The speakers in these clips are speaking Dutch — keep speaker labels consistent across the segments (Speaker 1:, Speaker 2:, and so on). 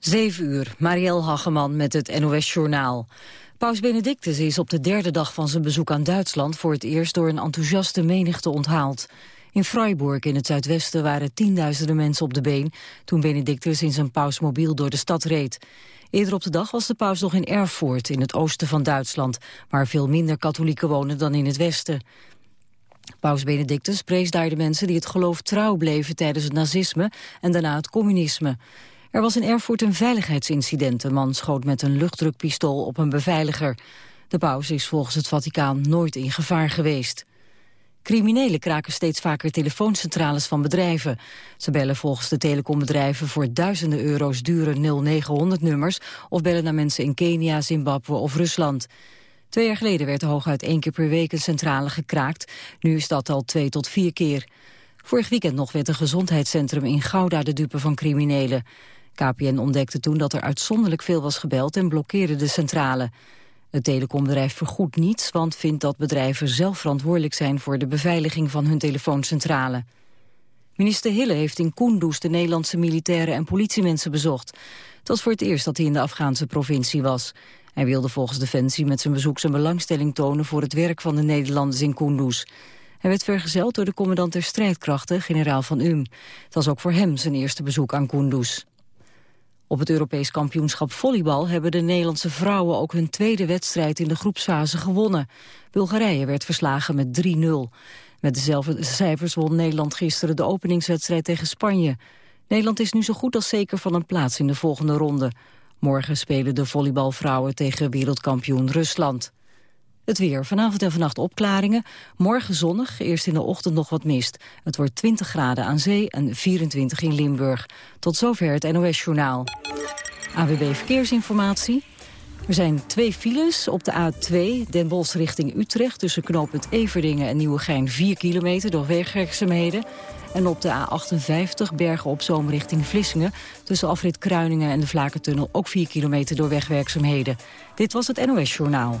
Speaker 1: 7 uur, Marielle Hageman met het NOS Journaal. Paus Benedictus is op de derde dag van zijn bezoek aan Duitsland... voor het eerst door een enthousiaste menigte onthaald. In Freiburg in het zuidwesten waren tienduizenden mensen op de been... toen Benedictus in zijn pausmobiel door de stad reed. Eerder op de dag was de paus nog in Erfurt, in het oosten van Duitsland... waar veel minder katholieken wonen dan in het westen. Paus Benedictus prees daar de mensen die het geloof trouw bleven... tijdens het nazisme en daarna het communisme... Er was in Erfurt een veiligheidsincident. Een man schoot met een luchtdrukpistool op een beveiliger. De paus is volgens het Vaticaan nooit in gevaar geweest. Criminelen kraken steeds vaker telefooncentrales van bedrijven. Ze bellen volgens de telecombedrijven voor duizenden euro's dure 0900-nummers... of bellen naar mensen in Kenia, Zimbabwe of Rusland. Twee jaar geleden werd hooguit één keer per week een centrale gekraakt. Nu is dat al twee tot vier keer. Vorig weekend nog werd een gezondheidscentrum in Gouda de dupe van criminelen. KPN ontdekte toen dat er uitzonderlijk veel was gebeld en blokkeerde de centrale. Het telecombedrijf vergoedt niets, want vindt dat bedrijven zelf verantwoordelijk zijn voor de beveiliging van hun telefooncentrale. Minister Hille heeft in Kunduz de Nederlandse militairen en politiemensen bezocht. Het was voor het eerst dat hij in de Afghaanse provincie was. Hij wilde volgens Defensie met zijn bezoek zijn belangstelling tonen voor het werk van de Nederlanders in Kunduz. Hij werd vergezeld door de commandant der strijdkrachten, generaal Van Um. Het was ook voor hem zijn eerste bezoek aan Kunduz. Op het Europees kampioenschap volleybal hebben de Nederlandse vrouwen ook hun tweede wedstrijd in de groepsfase gewonnen. Bulgarije werd verslagen met 3-0. Met dezelfde cijfers won Nederland gisteren de openingswedstrijd tegen Spanje. Nederland is nu zo goed als zeker van een plaats in de volgende ronde. Morgen spelen de volleybalvrouwen tegen wereldkampioen Rusland. Het weer. Vanavond en vannacht opklaringen. Morgen zonnig, eerst in de ochtend nog wat mist. Het wordt 20 graden aan zee en 24 in Limburg. Tot zover het NOS-journaal. AWB Verkeersinformatie. Er zijn twee files op de A2 Den Bosch richting Utrecht... tussen knooppunt Everdingen en Nieuwegein 4 kilometer door wegwerkzaamheden. En op de A58 Bergen op Zoom richting Vlissingen... tussen afrit Kruiningen en de Vlakentunnel ook 4 kilometer door wegwerkzaamheden. Dit was het NOS Journaal.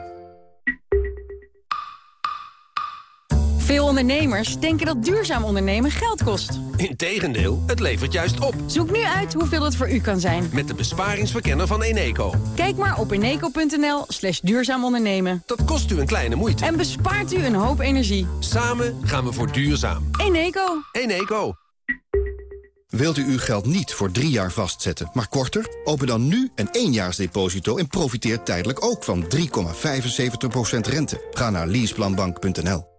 Speaker 2: Veel ondernemers denken dat duurzaam ondernemen geld kost.
Speaker 3: Integendeel, het levert juist op.
Speaker 2: Zoek nu uit hoeveel het voor u kan zijn.
Speaker 3: Met de besparingsverkenner van Eneco.
Speaker 2: Kijk maar op eneco.nl slash duurzaam ondernemen.
Speaker 3: Dat kost u een kleine moeite.
Speaker 2: En bespaart u een hoop energie.
Speaker 3: Samen gaan we voor duurzaam.
Speaker 2: Eneco.
Speaker 3: Eneco.
Speaker 4: Wilt u uw geld niet voor drie jaar vastzetten, maar korter? Open dan nu een éénjaarsdeposito en profiteer tijdelijk ook van 3,75% rente. Ga naar leaseplanbank.nl.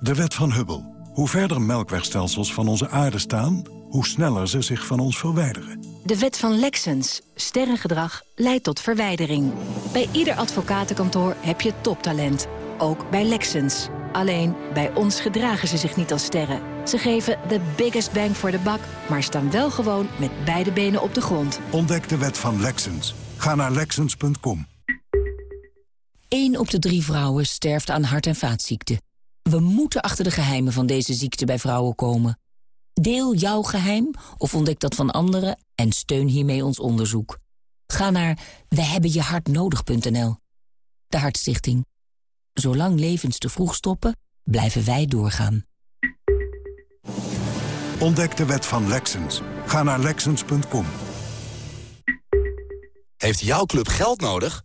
Speaker 5: De wet van Hubble. Hoe verder melkwegstelsels van onze aarde staan... hoe sneller ze zich van ons verwijderen.
Speaker 6: De wet van Lexens. Sterrengedrag leidt tot verwijdering. Bij ieder advocatenkantoor heb je toptalent. Ook bij Lexens. Alleen, bij ons gedragen ze zich niet als sterren. Ze geven de biggest bang voor de bak... maar staan wel gewoon met beide benen op de grond.
Speaker 5: Ontdek de wet van Lexens. Ga naar Lexens.com.
Speaker 6: 1 op de drie vrouwen sterft aan hart- en vaatziekten. We moeten achter de geheimen van deze ziekte bij vrouwen komen. Deel jouw geheim of ontdek dat van anderen en steun hiermee ons onderzoek. Ga naar wehebbenjehartnodig.nl. De Hartstichting. Zolang levens te vroeg stoppen, blijven wij doorgaan.
Speaker 5: Ontdek de wet van Lexens. Ga naar Lexens.com.
Speaker 7: Heeft jouw club geld nodig?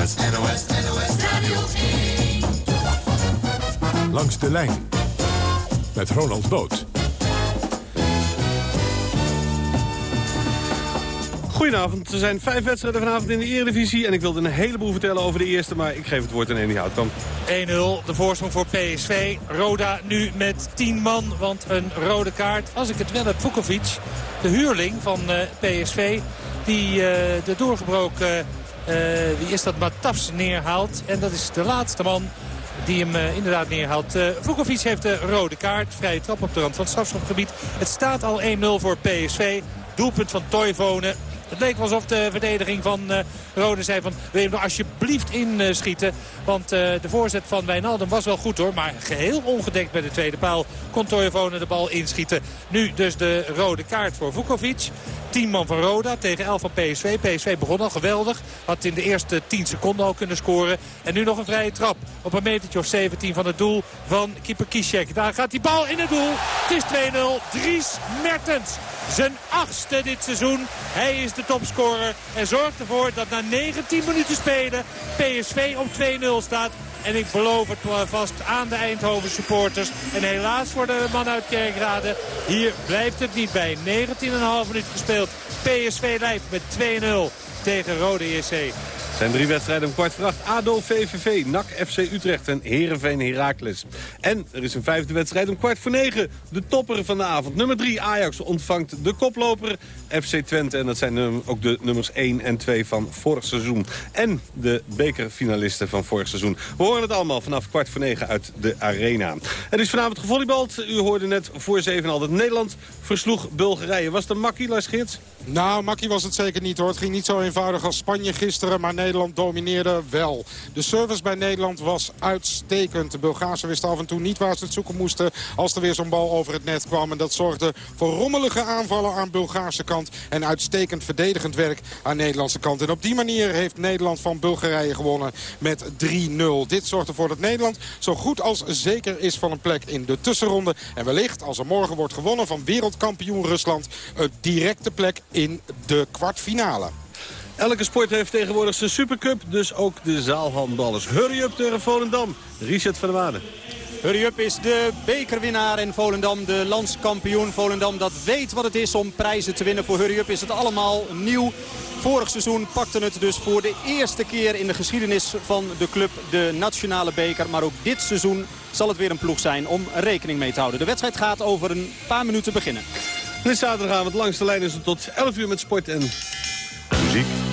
Speaker 8: NOS, NOS, NOS Radio 1.
Speaker 9: Langs de lijn met Ronald Boot.
Speaker 10: Goedenavond. Er zijn vijf wedstrijden vanavond in de Eredivisie. En ik wilde een heleboel vertellen over de eerste, maar ik geef het woord aan Andy Houtkamp.
Speaker 11: 1-0, de voorsprong voor PSV. Roda nu met 10 man, want een rode kaart. Als ik het wel heb, Vukovic, de huurling van uh, PSV... die uh, de doorgebroken, uh, wie is dat, Matafs neerhaalt. En dat is de laatste man die hem uh, inderdaad neerhaalt. Uh, Vukovic heeft de rode kaart. Vrije trap op de rand van het strafschopgebied. Het staat al 1-0 voor PSV. Doelpunt van Toivonen. Het leek alsof de verdediging van uh, Rode zei van... wil je hem alsjeblieft inschieten? Want uh, de voorzet van Wijnaldum was wel goed hoor. Maar geheel ongedekt bij de tweede paal kon Toivonen de bal inschieten. Nu dus de rode kaart voor Vukovic. 10 man van Roda tegen 11 van PSV. PSV begon al geweldig. Had in de eerste 10 seconden al kunnen scoren. En nu nog een vrije trap op een metertje of 17 van het doel van keeper Kishek. Daar gaat die bal in het doel. Het is 2-0. Dries Mertens. Zijn achtste dit seizoen. Hij is de topscorer. En zorgt ervoor dat na 19 minuten spelen PSV op 2-0 staat. En ik beloof het vast aan de Eindhoven supporters. En helaas voor de man uit Kerkrade. Hier blijft het niet bij. 19,5 minuten gespeeld. PSV leidt met 2-0 tegen Rode JC.
Speaker 10: Zijn drie wedstrijden om kwart voor acht. ADO, VVV, NAC, FC Utrecht en Heerenveen, Heracles. En er is een vijfde wedstrijd om kwart voor negen. De topper van de avond. Nummer drie, Ajax, ontvangt de koploper FC Twente. En dat zijn ook de nummers 1 en 2 van vorig seizoen. En de bekerfinalisten van vorig seizoen. We horen het allemaal vanaf kwart voor negen uit de arena. Er is vanavond gevolleybald. U hoorde net voor zeven al dat Nederland versloeg Bulgarije. Was het een makkie, Lars?
Speaker 12: Nou, makkie was het zeker niet hoor. Het ging niet zo eenvoudig als Spanje gisteren. Maar Nederland domineerde wel. De service bij Nederland was uitstekend. De Bulgaarse wisten af en toe niet waar ze het zoeken moesten... als er weer zo'n bal over het net kwam. En dat zorgde voor rommelige aanvallen aan Bulgaarse kant. En uitstekend verdedigend werk aan de Nederlandse kant. En op die manier heeft Nederland van Bulgarije gewonnen met 3-0. Dit zorgt ervoor dat Nederland zo goed als zeker is van een plek in de tussenronde. En wellicht, als er morgen wordt gewonnen van wereldkampioen Rusland... een directe plek in de kwartfinale.
Speaker 10: Elke sport heeft tegenwoordig zijn supercup, dus ook de zaalhandballers. Hurry up tegen Volendam. Richard van der Waarden.
Speaker 13: Hurry Up is de bekerwinnaar en Volendam de landskampioen. Volendam dat weet wat het is om prijzen te winnen. Voor Hurry Up is het allemaal nieuw. Vorig seizoen pakte het dus voor de eerste keer in de geschiedenis van de club de nationale beker. Maar ook dit seizoen zal het weer een ploeg zijn om rekening mee te houden. De wedstrijd gaat over een paar minuten beginnen.
Speaker 10: Dit zaterdagavond langs de lijn is het tot 11 uur met sport en muziek.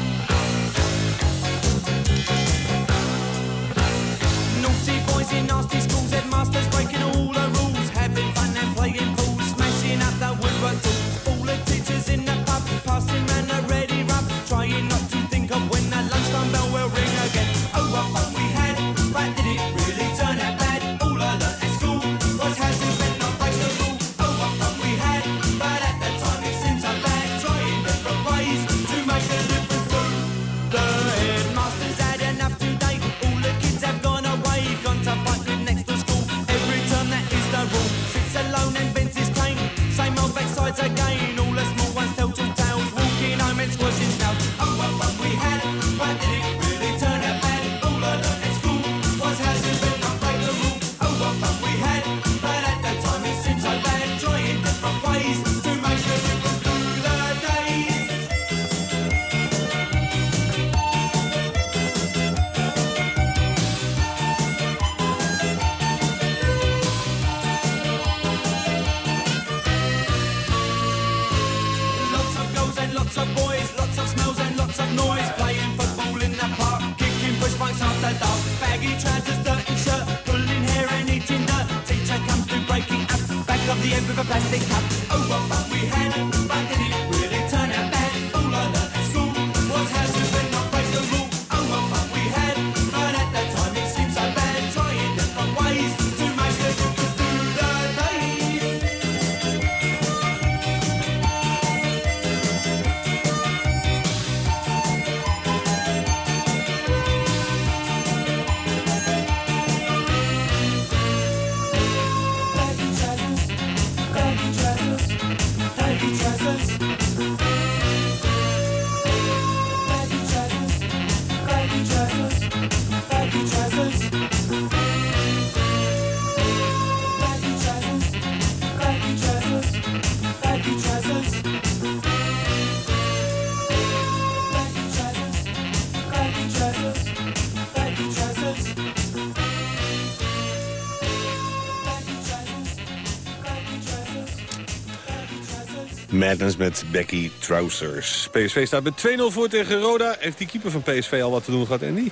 Speaker 14: Madness met Becky Trousers. PSV staat met 2-0 voor tegen Roda. Heeft die keeper van PSV al wat te doen gehad, Andy?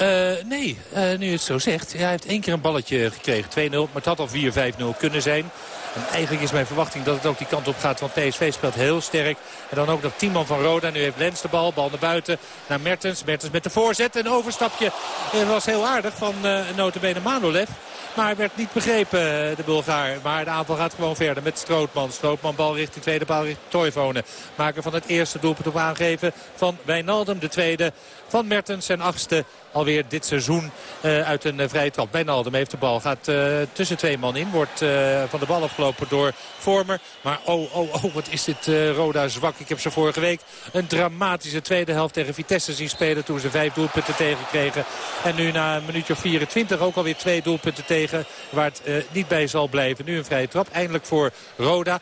Speaker 11: Uh, nee, uh, nu je het zo zegt. hij heeft één keer een balletje gekregen. 2-0, maar het had al 4-5-0 kunnen zijn. En eigenlijk is mijn verwachting dat het ook die kant op gaat. Want PSV speelt heel sterk. En dan ook nog man van Roda. Nu heeft Lens de bal. Bal naar buiten. Naar Mertens. Mertens met de voorzet. Een overstapje Het was heel aardig van uh, notabene Manolev. Maar werd niet begrepen, eh, de Bulgaar. Maar de aanval gaat gewoon verder met Strootman. Strootman bal richting tweede paal richting Toivonen. Maken van het eerste doelpunt op aangeven van Wijnaldum. De tweede van Mertens en achtste alweer dit seizoen uh, uit een uh, vrije trap. Wijnaldum heeft de bal, gaat uh, tussen twee man in. Wordt van de bal afgelopen door Vormer. Maar oh, oh, oh, wat is dit Roda zwak. Ik heb ze vorige week een dramatische tweede helft tegen Vitesse zien spelen. Toen ze vijf doelpunten tegenkregen. En nu na een minuutje of 24 ook alweer twee doelpunten tegen. Waar het niet bij zal blijven. Nu een vrije trap. Eindelijk voor Roda.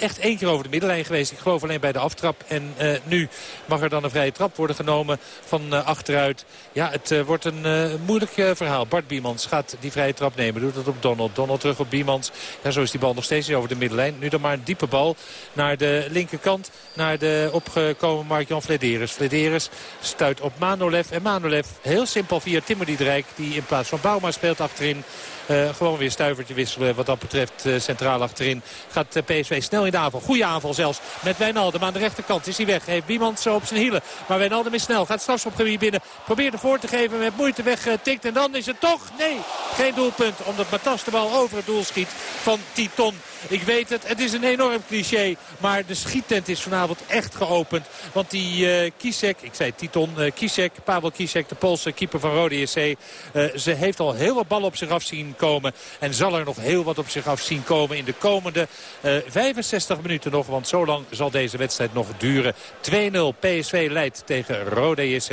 Speaker 11: echt één keer over de middenlijn geweest. Ik geloof alleen bij de aftrap. En nu mag er dan een vrije trap worden genomen van achteruit. Ja, het uh, wordt een uh, moeilijk verhaal. Bart Biemans gaat die vrije trap nemen. Doet het op Donald. Donald terug op Biemans. Ja, zo is die bal nog steeds over de middenlijn. Nu dan maar een diepe bal naar de linkerkant. Naar de opgekomen Mark-Jan Flederis. Flederis stuit op Manolev. En Manolev heel simpel via Drijk. Die in plaats van Bouma speelt achterin. Uh, gewoon weer stuivertje wisselen wat dat betreft uh, centraal achterin. Gaat uh, PSV snel in de aanval. Goede aanval zelfs met Wijnaldum aan de rechterkant. Is hij weg. Heeft Biemans zo op zijn hielen. Maar Wijnaldum is snel. Gaat strafschopgebied binnen. Probeert ervoor te geven. Met moeite wegtikt. En dan is het toch... Nee, geen doelpunt. Omdat Matas de bal over het doel schiet van Titon. Ik weet het, het is een enorm cliché. Maar de schiettent is vanavond echt geopend. Want die uh, Kisek, ik zei Titon, uh, Kisek, Pavel Kisek, de Poolse keeper van Rode SC. Uh, ze heeft al heel wat ballen op zich af zien komen. En zal er nog heel wat op zich af zien komen in de komende 65 minuten nog. Want zo lang zal deze wedstrijd nog duren. 2-0 PSV leidt tegen Rode SC.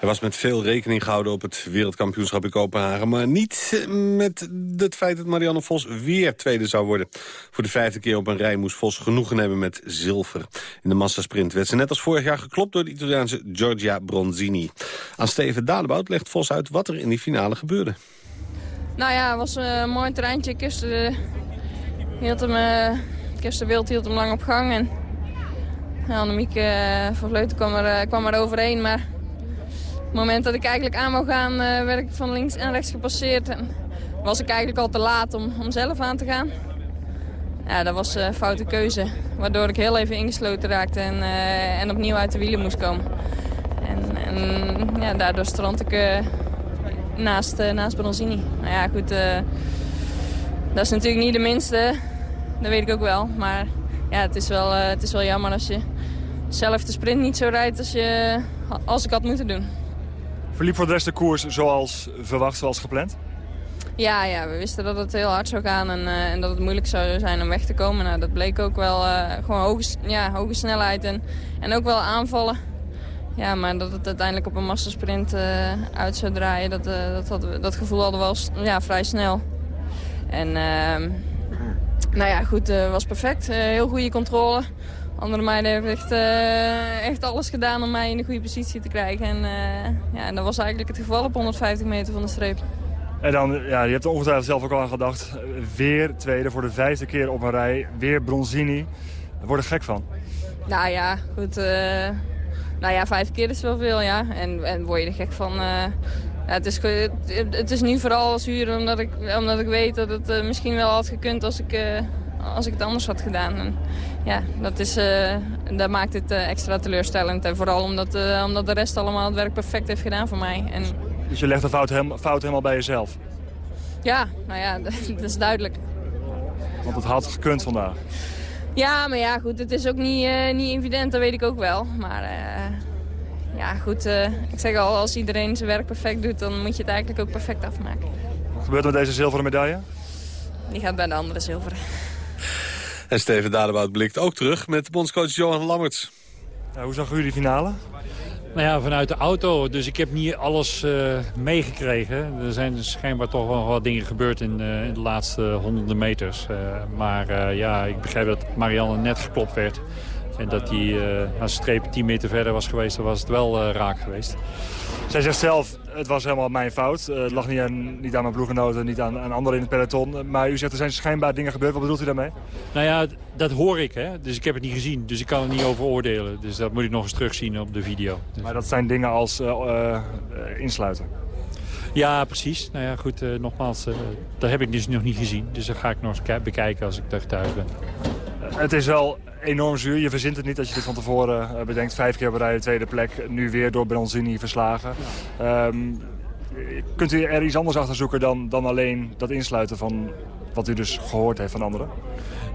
Speaker 14: Er was met veel rekening gehouden op het wereldkampioenschap in Kopenhagen. Maar niet met het feit dat Marianne Vos weer tweede zou worden. Voor de vijfde keer op een rij moest Vos genoegen hebben met zilver. In de massasprint werd ze net als vorig jaar geklopt door de Italiaanse Giorgia Bronzini. Aan Steven Dadebout legt Vos uit wat er in die finale gebeurde.
Speaker 15: Nou ja, het was een mooi terreintje. Kirsten, hem, uh, Kirsten Wild hield hem lang op gang. En Annemiek van Vleuten kwam er, kwam er overheen. Maar het moment dat ik eigenlijk aan wou gaan, uh, werd ik van links en rechts gepasseerd. En was ik eigenlijk al te laat om, om zelf aan te gaan. Ja, dat was een foute keuze. Waardoor ik heel even ingesloten raakte en, uh, en opnieuw uit de wielen moest komen. En, en ja, daardoor strand ik uh, naast, naast Bronzini. Nou ja, goed. dat is natuurlijk niet de minste. Dat weet ik ook wel. Maar ja, het is wel, het is wel jammer als je zelf de sprint niet zo rijdt als, je, als ik had moeten doen.
Speaker 16: Verliep voor de rest de koers zoals verwacht, zoals gepland?
Speaker 15: Ja, ja, we wisten dat het heel hard zou gaan en, uh, en dat het moeilijk zou zijn om weg te komen. Nou, dat bleek ook wel uh, gewoon hoge, ja, hoge snelheid en, en ook wel aanvallen. Ja, maar dat het uiteindelijk op een massasprint uh, uit zou draaien, dat, dat, dat gevoel hadden we al ja, vrij snel. En ehm, nou ja, goed, was perfect. heel goede controle andere meiden hebben echt, uh, echt alles gedaan om mij in de goede positie te krijgen. En, uh, ja, en dat was eigenlijk het geval op 150 meter van de streep.
Speaker 16: En dan, ja, je hebt er ongetwijfeld zelf ook al aan gedacht. Weer tweede voor de vijfde keer op een rij. Weer Bronzini. Daar word er gek van.
Speaker 15: Nou ja, goed. Uh, nou ja, vijf keer is wel veel, ja. En, en word je er gek van. ja, het, is, het is nu vooral zuur omdat ik, omdat ik weet dat het misschien wel had gekund als ik, als ik het anders had gedaan. En, ja, dat, is, uh, dat maakt het uh, extra teleurstellend. En vooral omdat, uh, omdat de rest allemaal het werk perfect heeft gedaan voor mij. En...
Speaker 16: Dus je legt de fout, helemaal, fout helemaal bij jezelf?
Speaker 15: Ja, nou ja, dat is duidelijk.
Speaker 16: Want het had gekund vandaag.
Speaker 15: Ja, maar ja, goed, het is ook niet, niet evident, dat weet ik ook wel. Maar ja, goed, ik zeg al, als iedereen zijn werk perfect doet, dan moet je het eigenlijk ook perfect afmaken.
Speaker 16: Wat gebeurt er met deze zilveren medaille?
Speaker 15: Die gaat bij de andere zilveren.
Speaker 14: En Steven Dadebout blikt ook terug met bondscoach Johan Lammerts.
Speaker 16: Ja, hoe zag u die finale?
Speaker 17: Nou ja, vanuit de auto. Dus ik heb niet alles uh, meegekregen. Er zijn schijnbaar toch wel wat dingen gebeurd in, uh, in de laatste honderden meters. Uh, maar ja, ik begrijp dat Marianne net geklopt werd. En dat hij uh, als streep 10 meter verder was geweest, dan was het wel raak geweest.
Speaker 16: Zij zegt zelf, het was helemaal mijn fout. het lag niet aan, niet aan mijn ploeggenoten, niet aan, aan anderen in het peloton. Maar u zegt, er zijn schijnbaar dingen gebeurd. Wat bedoelt u daarmee?
Speaker 17: Nou ja, dat hoor ik, hè. Dus ik heb het niet gezien. Dus ik kan er niet over oordelen. Dus dat moet ik nog eens terugzien op de video. Dus...
Speaker 16: Maar dat zijn dingen als insluiten?
Speaker 17: Ja, precies. Nou ja, goed, uh, nogmaals, uh, dat heb ik dus nog niet gezien. Dus dat ga ik nog eens bekijken als ik daar thuis ben.
Speaker 16: Het is wel enorm zuur. Je verzint het niet als je dit van tevoren uh, bedenkt. Vijf keer rij de tweede plek. Nu weer door Bronzini verslagen. Um, kunt u er iets anders achter zoeken dan, dan alleen dat insluiten van wat u dus gehoord heeft van anderen?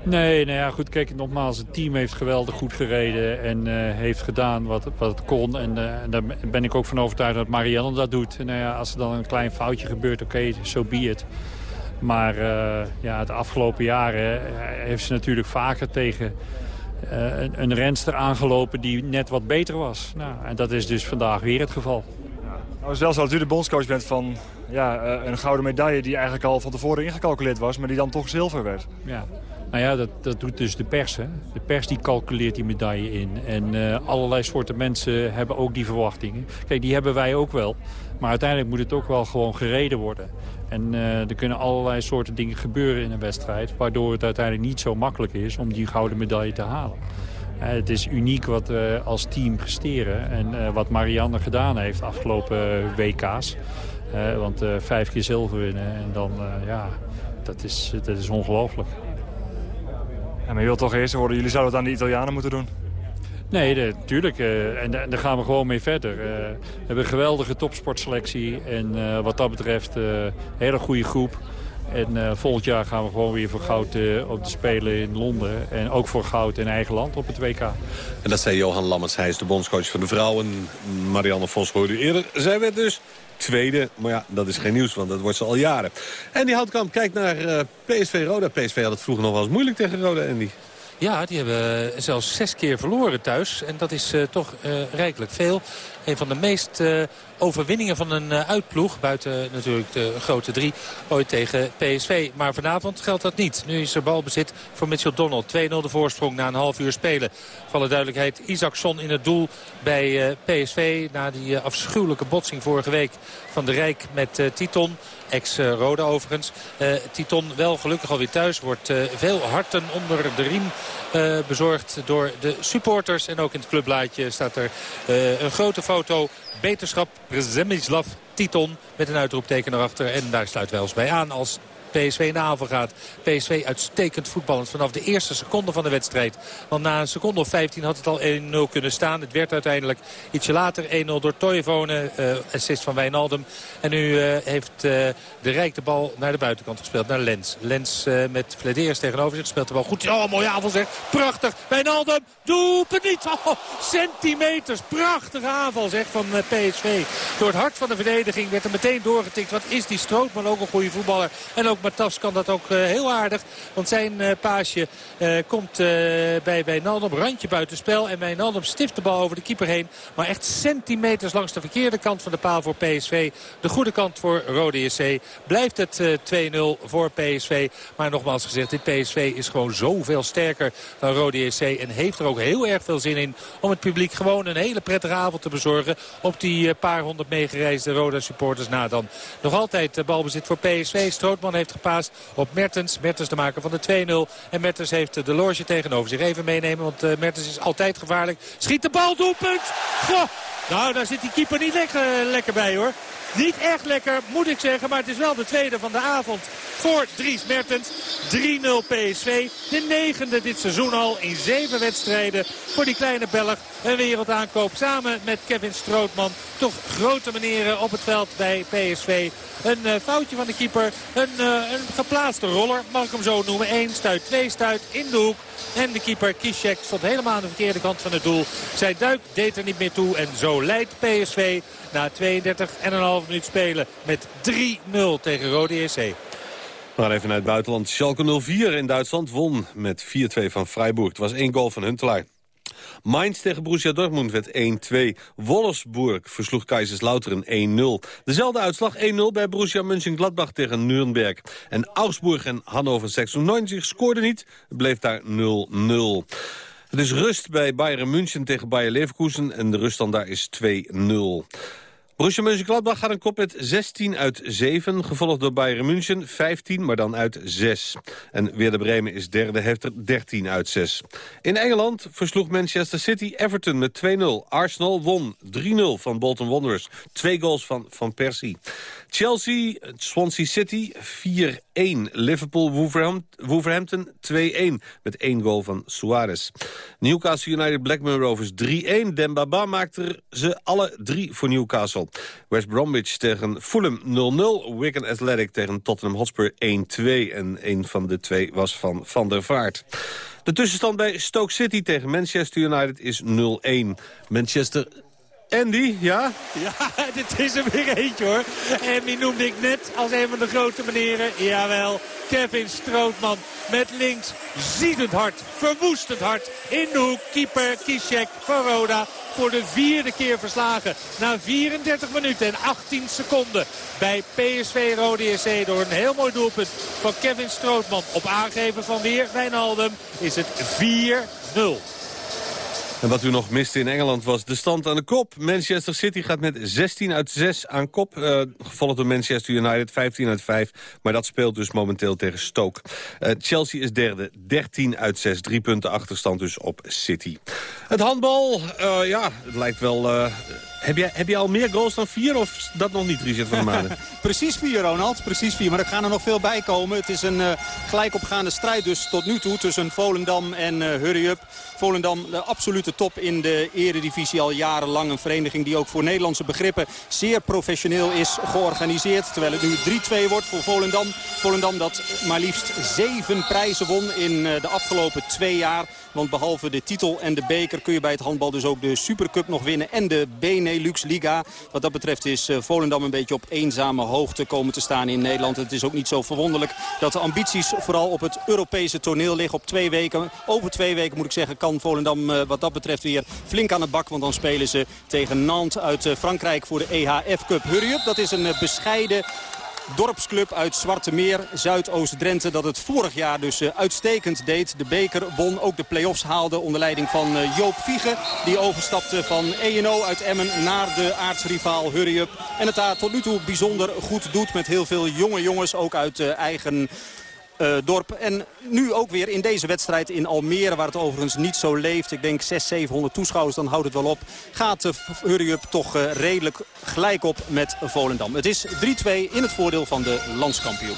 Speaker 17: Nee, nou ja, goed, kijk, nogmaals, het team heeft geweldig goed gereden en uh, heeft gedaan wat, wat het kon. En, uh, en, daar ben ik ook van overtuigd dat Marianne dat doet. Nou ja, als er dan een klein foutje gebeurt, oké, okay, so be. Maar uh, ja, de afgelopen jaren heeft ze natuurlijk vaker tegen een, een renster aangelopen die net wat beter was. Nou, en dat is dus vandaag weer het geval.
Speaker 16: Nou, zelfs als u de bondscoach bent van ja, een gouden medaille die eigenlijk al van tevoren ingecalculeerd was, maar die dan toch zilver werd.
Speaker 17: Ja. Nou ja, dat, dat doet dus de pers. Hè? De pers die calculeert die medaille in. En uh, allerlei soorten mensen hebben ook die verwachtingen. Kijk, die hebben wij ook wel. Maar uiteindelijk moet het ook wel gewoon gereden worden. En uh, er kunnen allerlei soorten dingen gebeuren in een wedstrijd... waardoor het uiteindelijk niet zo makkelijk is om die gouden medaille te halen. Uh, het is uniek wat we als team presteren. En wat Marianne gedaan heeft afgelopen WK's. want vijf keer zilver winnen en dan, ja, dat is, dat is ongelooflijk.
Speaker 16: Ja, maar je toch eerst worden, jullie zouden het aan de Italianen moeten doen?
Speaker 17: Nee, natuurlijk. Uh, en daar gaan we gewoon mee verder. Uh, we hebben een geweldige topsportselectie. En uh, wat dat betreft een hele goede groep. En volgend jaar gaan we gewoon weer voor goud op de Spelen in Londen. En ook voor goud in eigen land op het WK.
Speaker 14: En dat zei Johan Lammers. Hij is de bondscoach van de vrouwen. Marianne Vos hoorde u eerder. Zij werd dus tweede. Maar ja, dat is geen nieuws, want dat wordt ze al jaren. En die Houtkamp kijkt naar PSV Roda. PSV had het vroeger nog wel eens moeilijk tegen Roda, Andy.
Speaker 11: Ja, die hebben zelfs zes keer verloren thuis. En dat is uh, toch uh, rijkelijk veel. Een van de meest overwinningen van een uitploeg. Buiten natuurlijk de grote drie. Ooit tegen PSV. Maar vanavond geldt dat niet. Nu is er balbezit voor Mitchell Donald. 2-0 de voorsprong na een half uur spelen. Voor alle duidelijkheid Isaacson in het doel bij PSV. Na die afschuwelijke botsing vorige week van de Rijk met Titon. Ex-Rode overigens. Titon wel gelukkig alweer thuis. Wordt veel harten onder de riem uh, bezorgd door de supporters. En ook in het clubblaadje staat er een grote foto. Beterschap Przemyslav Titon met een uitroepteken erachter. En daar sluit eens bij aan als PSV de aanval gaat. PSV uitstekend voetballend vanaf de eerste seconde van de wedstrijd. Want na een seconde of 15 had het al 1-0 kunnen staan. Het werd uiteindelijk ietsje later 1-0 door Toivonen. Uh, assist van Wijnaldum. En nu uh, heeft uh, de Rijk de bal naar de buitenkant gespeeld. Naar Lens. Lens met Flederis tegenover zich. Speelt de bal goed. Oh, mooie aanval zeg. Prachtig. Wijnaldum. Het niet. Oh, centimeters. Prachtige aanval zeg van PSV. Door het hart van de verdediging werd er meteen doorgetikt. Wat is die Strootman ook een goede voetballer. En ook Matas kan dat ook uh, heel aardig. Want zijn uh, paasje uh, komt bij Wijnaldum. Randje buitenspel. En Wijnaldum stift de bal over de keeper heen. Maar echt centimeters langs de verkeerde kant van de paal voor PSV. De goede kant voor Rode JC. Blijft het 2-0 voor PSV. Maar nogmaals gezegd, dit PSV is gewoon zoveel sterker dan Rode JC. En heeft er ook heel erg veel zin in om het publiek gewoon een hele prettige avond te bezorgen. Op die paar honderd meegereisde Roda supporters na dan. Nog altijd balbezit voor PSV. Strootman heeft gepaast op Mertens. Mertens de maker van de 2-0. En Mertens heeft de loge tegenover zich. Even meenemen, want uh, Mertens is altijd gevaarlijk. Schiet de bal, doelpunt! Goh! Nou, daar zit die keeper niet lekker, lekker bij hoor. Niet echt lekker, moet ik zeggen. Maar het is wel de tweede van de avond voor Dries Mertens. 3-0 PSV. De negende dit seizoen al in zeven wedstrijden voor die kleine Belg. Een wereldaankoop samen met Kevin Strootman. Toch grote manieren op het veld bij PSV. Een uh, foutje van de keeper. Een, uh, een geplaatste roller, mag ik hem zo noemen. 1 stuit, 2 stuit in de hoek. En de keeper Kishek stond helemaal aan de verkeerde kant van het doel. Zijn duik deed er niet meer toe. En zo leidt PSV na 32,5 minuut spelen met 3-0 tegen Rode EC.
Speaker 14: Maar even naar het buitenland. Schalke 04 in Duitsland won met 4-2 van Freiburg. Het was één goal van Huntelaar. Mainz tegen Borussia Dortmund werd 1-2. Wolfsburg versloeg Kaiserslautern 1-0. Dezelfde uitslag 1-0 bij Borussia Mönchengladbach tegen Nürnberg. En Augsburg en Hannover 96 scoorden niet. Het bleef daar 0-0. Het is rust bij Bayern München tegen Bayer Leverkusen en de ruststand daar is 2-0. Borussia Mönchengladbach gaat een kop met 16 uit 7, gevolgd door Bayern München 15, maar dan uit 6. En Weer de Bremen is derde, heeft er 13 uit 6. In Engeland versloeg Manchester City Everton met 2-0. Arsenal won 3-0 van Bolton Wanderers. Twee goals van Van Persie. Chelsea, Swansea City 4-1. Liverpool, Wolverhampton 2-1 met één goal van Suarez. Newcastle United, Blackburn Rovers 3-1. Dembaba maakte ze alle drie voor Newcastle. West Bromwich tegen Fulham 0-0. Wigan Athletic tegen Tottenham Hotspur 1-2. En een van de twee was van Van der Vaart. De tussenstand bij Stoke City tegen Manchester United is 0-1. Manchester Andy, ja?
Speaker 11: Ja, dit is er weer eentje hoor. En die noemde ik net als een van de grote meneren. Jawel, Kevin Strootman met links ziedend hard, verwoestend hard. In de hoek, keeper Kishek van Roda voor de vierde keer verslagen. Na 34 minuten en 18 seconden bij PSV Rode SC door een heel mooi doelpunt van Kevin Strootman. Op aangeven van weer Wijnaldum is het 4-0.
Speaker 14: En wat u nog miste in Engeland was de stand aan de kop. Manchester City gaat met 16 uit 6 aan kop. Uh, gevolgd door Manchester United 15 uit 5. Maar dat speelt dus momenteel tegen Stoke. Uh, Chelsea is derde, 13 uit 6. Drie punten achterstand dus op City. Het handbal, uh, ja, het lijkt wel heb je, heb je al meer goals dan vier of dat nog niet, Richard van der Manen?
Speaker 13: precies vier, Ronald. Precies vier. Maar er gaan er nog veel bij komen. Het is een uh, gelijkopgaande strijd dus tot nu toe tussen Volendam en uh, Hurry Up. Volendam de absolute top in de eredivisie al jarenlang. Een vereniging die ook voor Nederlandse begrippen zeer professioneel is georganiseerd. Terwijl het nu 3-2 wordt voor Volendam. Volendam dat maar liefst zeven prijzen won in uh, de afgelopen twee jaar. Want behalve de titel en de beker kun je bij het handbal dus ook de Supercup nog winnen. En de Benelux. Wat dat betreft is eh, Volendam een beetje op eenzame hoogte komen te staan in Nederland. Het is ook niet zo verwonderlijk dat de ambities vooral op het Europese toneel liggen. Op twee weken, over twee weken moet ik zeggen, kan Volendam eh, wat dat betreft weer flink aan de bak. Want dan spelen ze tegen Nantes uit eh, Frankrijk voor de EHF Cup. Hurry up, dat is een bescheiden dorpsclub uit Zwarte Meer, Zuidoost-Drenthe. Dat het vorig jaar dus eh, uitstekend deed. De beker won, ook de play-offs haalde onder leiding van eh, Joop Viege. Die overstapte van ENO uit Emmen naar de aartsrivaal Hurry Up. En het daar tot nu toe bijzonder goed doet met heel veel jonge jongens. Ook uit uh, eigen uh, dorp. En nu ook weer in deze wedstrijd in Almere, waar het overigens niet zo leeft. Ik denk 600, 700 toeschouwers, dan houdt het wel op. Gaat de Hurry Up toch uh, redelijk gelijk op met Volendam. Het is 3-2 in het voordeel van de landskampioen.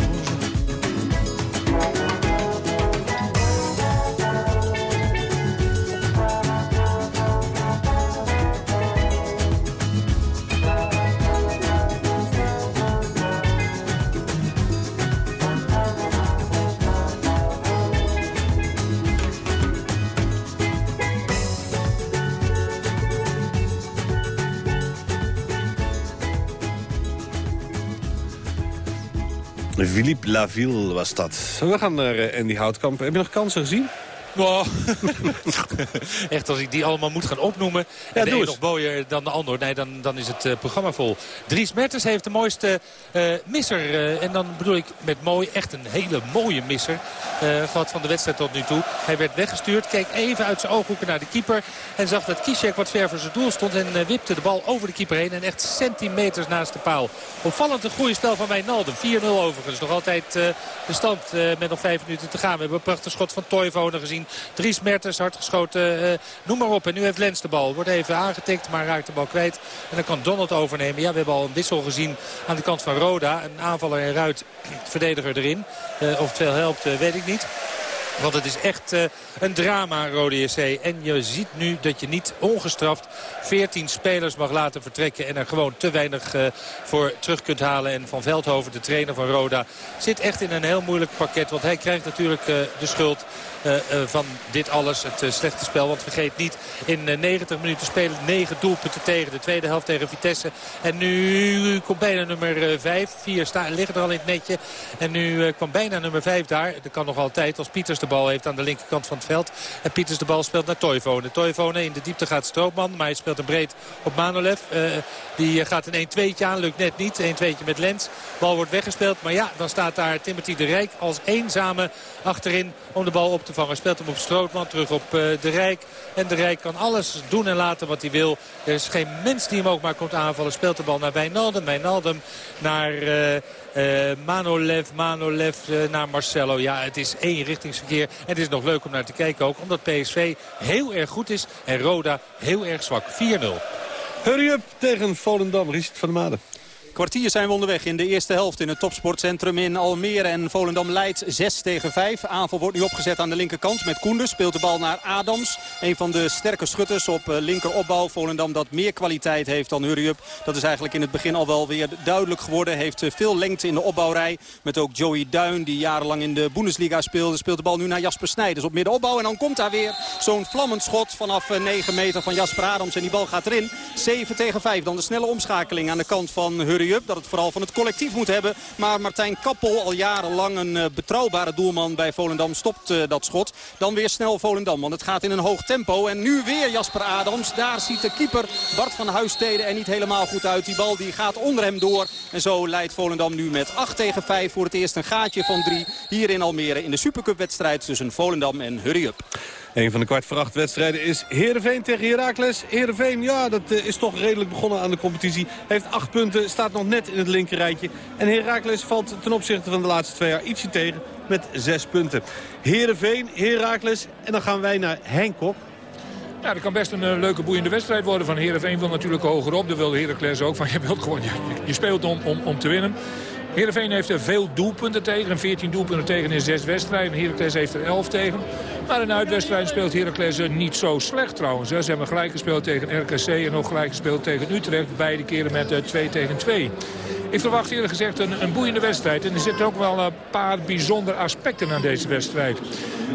Speaker 14: Philippe Laville was dat. We gaan naar eh, Andy Houtkamp. Heb je nog kansen gezien?
Speaker 11: Oh. Echt, als ik die allemaal moet gaan opnoemen. Ja, de een nog mooier dan de ander. Nee, dan, dan is het uh, programma vol. Dries Mertens heeft de mooiste uh, misser. Uh, en dan bedoel ik met mooi echt een hele mooie misser. gehad van de wedstrijd tot nu toe. Hij werd weggestuurd. Keek even uit zijn ooghoeken naar de keeper. En zag dat Kishek wat ver voor zijn doel stond. En wipte de bal over de keeper heen. En echt centimeters naast de paal. Opvallend een goede spel van Wijnaldum. 4-0 overigens. Nog altijd de stand met nog vijf minuten te gaan. We hebben een prachtig schot van Toivonen gezien. Dries Mertens hard geschoten. Uh, noem maar op. En nu heeft Lens de bal. Wordt even aangetikt, maar raakt de bal kwijt. En dan kan Donald overnemen. Ja, we hebben al een wissel gezien aan de kant van Roda. Een aanvaller en Ruit, verdediger erin. Uh, of het veel helpt, uh, weet ik niet. Want het is echt een drama, Rode JC. En je ziet nu dat je niet ongestraft 14 spelers mag laten vertrekken. En er gewoon te weinig voor terug kunt halen. En Van Veldhoven, de trainer van Roda, zit echt in een heel moeilijk pakket. Want hij krijgt natuurlijk de schuld van dit alles. Het uh, slechte spel. Want vergeet niet, in 90 minuten spelen 9 doelpunten tegen. De tweede helft tegen Vitesse. En nu komt bijna nummer 5. Vier liggen er al in het netje. En nu kwam bijna nummer 5 daar. Dat kan nog altijd als Pieters de bal heeft aan de linkerkant van het veld. En Pieters de bal speelt naar Toivonen. Toivonen in de diepte gaat Stroopman. Maar hij speelt een breed op Manolev. die gaat een 1-2'tje aan. Lukt net niet. 1-2'tje met Lens. Bal wordt weggespeeld. Maar ja, dan staat daar Timothy de Rijk als eenzame achterin om de bal op te vangen. Speelt hem op Strootman, terug op uh, de Rijk. En de Rijk kan alles doen en laten wat hij wil. Er is geen mens die hem ook maar komt aanvallen. Speelt de bal naar Wijnaldum. Wijnaldum naar uh, uh, Manolev. Manolev naar Marcelo. Ja, het is één richtingsverkeer. En het is nog leuk om naar te kijken ook. Omdat PSV heel erg goed is. En Roda heel erg zwak. 4-0.
Speaker 14: Hurry up tegen Volendam. Richard van der Maden.
Speaker 13: Kwartier zijn we onderweg in de eerste helft in het topsportcentrum in Almere. En Volendam leidt 6 tegen 5. Aanval wordt nu opgezet aan de linkerkant met Koenders. Speelt de bal naar Adams. Een van de sterke schutters op linkeropbouw. Volendam dat meer kwaliteit heeft dan Hurry-up. Dat is eigenlijk in het begin al wel weer duidelijk geworden. Heeft veel lengte in de opbouwrij. Met ook Joey Duin die jarenlang in de Bundesliga speelde. Speelt de bal nu naar Jasper Snijders op middenopbouw. En dan komt daar weer zo'n vlammend schot vanaf 9 meter van Jasper Adams. En die bal gaat erin. 7 tegen 5. Dan de snelle omschakeling aan de kant van Hurry Up. Dat het vooral van het collectief moet hebben. Maar Martijn Kappel, al jarenlang een uh, betrouwbare doelman bij Volendam, stopt uh, dat schot. Dan weer snel Volendam, want het gaat in een hoog tempo. En nu weer Jasper Adams. Daar ziet de keeper Bart van Huisteden er niet helemaal goed uit. Die bal die gaat onder hem door. En zo leidt Volendam nu met 8 tegen 5 voor het eerst een gaatje van 3. Hier in Almere in de Supercup wedstrijd tussen Volendam en Hurry Up.
Speaker 14: Een van de kwart voor wedstrijden is Heerenveen tegen Heracles. Heerenveen, ja, dat uh, is toch redelijk begonnen aan de competitie. Heeft acht punten, staat nog net in het linkerrijtje. En Heracles valt ten opzichte van de laatste twee jaar ietsje tegen met zes punten. Heerenveen, Heracles en dan gaan wij naar Henkok.
Speaker 18: Ja, dat kan best een uh, leuke boeiende wedstrijd worden. Van Heerenveen wil natuurlijk hogerop. Dat wil Heracles ook. Van, je, wilt gewoon, je, je speelt om, om te winnen. Heerenveen heeft er veel doelpunten tegen. 14 doelpunten tegen in zes wedstrijden. Heracles heeft er 11 tegen. Maar in uitwedstrijd speelt Heracles niet zo slecht trouwens. Ze hebben gelijk gespeeld tegen RKC en ook gelijk gespeeld tegen Utrecht. Beide keren met 2 tegen 2. Ik verwacht eerlijk gezegd een, een boeiende wedstrijd. En er zitten ook wel een paar bijzondere aspecten aan deze wedstrijd.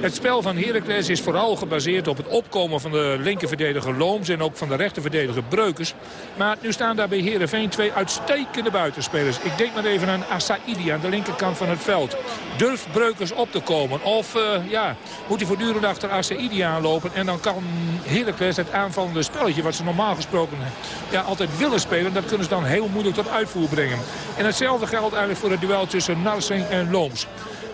Speaker 18: Het spel van Heracles is vooral gebaseerd op het opkomen van de linkerverdediger Looms... en ook van de rechterverdediger Breukers. Maar nu staan daar bij Heerenveen twee uitstekende buitenspelers. Ik denk maar even aan Asaidi aan de linkerkant van het veld. Durft Breukers op te komen? Of uh, ja, moet hij voortdurend achter Asaidi aanlopen? En dan kan Heracles het aanvallende spelletje... wat ze normaal gesproken ja, altijd willen spelen... dat kunnen ze dan heel moeilijk tot uitvoer brengen. En hetzelfde geldt eigenlijk voor het duel tussen Narsing en Looms.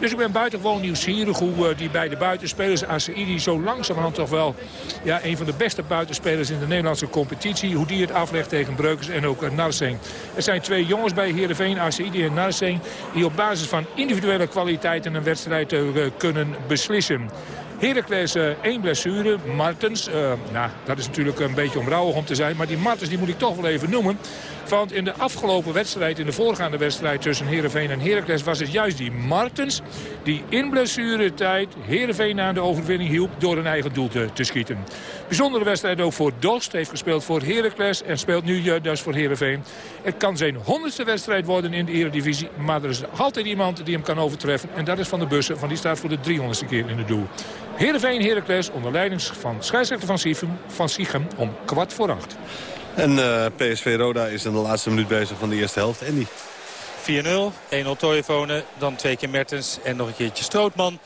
Speaker 18: Dus ik ben buitengewoon nieuwsgierig hoe uh, die beide buitenspelers... Asaidi zo langzamerhand toch wel ja, een van de beste buitenspelers in de Nederlandse competitie... hoe die het aflegt tegen Breukers en ook uh, Narsing. Er zijn twee jongens bij Heerenveen, Asaidi en Narsing... die op basis van individuele kwaliteiten een wedstrijd uh, kunnen beslissen. Heracles één blessure. Martens, nou, dat is natuurlijk een beetje omrouwig om te zijn. Maar die Martens die moet ik toch wel even noemen. Want in de afgelopen wedstrijd, in de voorgaande wedstrijd tussen Heerenveen en Heracles... was het juist die Martens die in blessuretijd Heerenveen aan de overwinning hielp... door een eigen doel te, te schieten. Bijzondere wedstrijd ook voor Dost. Heeft gespeeld voor Heracles en speelt nu uh, dus voor Heerenveen. Het kan zijn honderdste wedstrijd worden in de Eredivisie. Maar er is altijd iemand die hem kan overtreffen. En dat is Van de Bussen, van die staat voor de 300ste keer in het doel. Heerenveen, Heracles onder leiding van scheidsrechter van Siegem, van om kwart voor acht.
Speaker 14: En uh, PSV Roda is in de laatste minuut bezig van de eerste helft. Andy.
Speaker 11: 4-0, 1-0 Toivonen, dan twee keer Mertens en nog een keertje Strootman.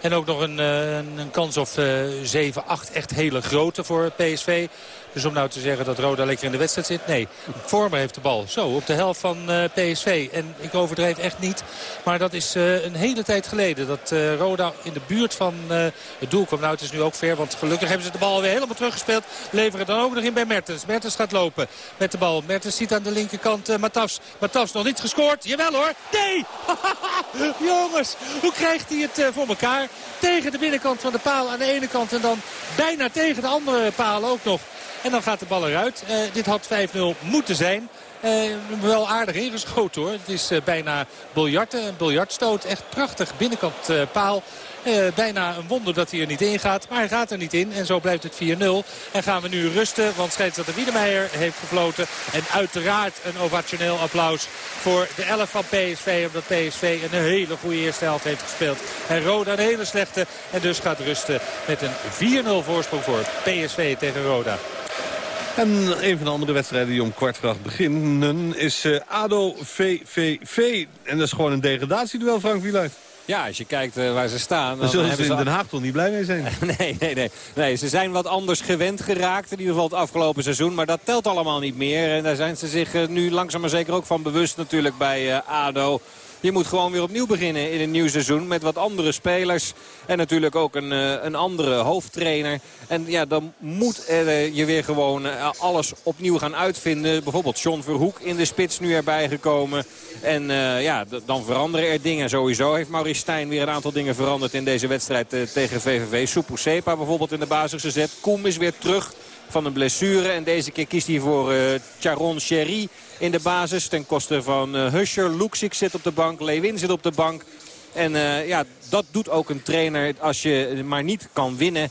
Speaker 11: En ook nog een, een, een kans of uh, 7-8 echt hele grote voor PSV. Dus om nou te zeggen dat Roda lekker in de wedstrijd zit. Nee, Vormer heeft de bal. Zo, op de helft van uh, PSV. En ik overdrijf echt niet. Maar dat is uh, een hele tijd geleden. Dat uh, Roda in de buurt van het doel kwam. Nou, het is nu ook ver. Want gelukkig hebben ze de bal weer helemaal teruggespeeld. Leveren dan ook nog in bij Mertens. Mertens gaat lopen met de bal. Mertens ziet aan de linkerkant Matafs. Matafs nog niet gescoord. Jawel hoor. Nee! Jongens, hoe krijgt hij het voor elkaar? Tegen de binnenkant van de paal aan de ene kant. En dan bijna tegen de andere paal ook nog. En dan gaat de bal eruit. Uh, dit had 5-0 moeten zijn. Uh, wel aardig ingeschoten hoor. Het is uh, bijna biljarten. Een biljartstoot. Echt prachtig. Binnenkant paal. bijna een wonder dat hij er niet in gaat. Maar hij gaat er niet in. En zo blijft het 4-0. En gaan we nu rusten. Want scheidsrechter Wiedemeijer heeft gefloten. En uiteraard een ovationeel applaus voor de 11 van PSV. Omdat PSV een hele goede eerste helft heeft gespeeld. En Roda een hele slechte. En dus gaat rusten met een 4-0 voorsprong voor PSV tegen Roda.
Speaker 14: En een van de andere wedstrijden die om kwart beginnen is uh, ADO-VVV. En dat is gewoon een degradatieduel, Frank Wieluid.
Speaker 19: Ja, als je kijkt uh, waar ze staan...
Speaker 14: Dan, zullen ze in Den Haag toch niet blij mee zijn?
Speaker 19: nee, nee, nee, nee. Ze zijn wat anders gewend geraakt. In ieder geval het afgelopen seizoen. Maar dat telt allemaal niet meer. En daar zijn ze zich uh, nu langzaam maar zeker ook van bewust natuurlijk bij uh, ADO. Je moet gewoon weer opnieuw beginnen in een nieuw seizoen. Met wat andere spelers. En natuurlijk ook een, een andere hoofdtrainer. En ja, dan moet er, je weer gewoon alles opnieuw gaan uitvinden. Bijvoorbeeld John Verhoek in de spits nu erbij gekomen. En ja, dan veranderen er dingen. Sowieso heeft Maurice Stijn weer een aantal dingen veranderd in deze wedstrijd tegen VVV. Supu Sepa bijvoorbeeld in de basis gezet. Koem is weer terug van een blessure. En deze keer kiest hij voor uh, Charon Sherry in de basis. Ten koste van uh, Huscher. Luxik zit op de bank. Lewin zit op de bank. En uh, ja, dat doet ook een trainer als je maar niet kan winnen.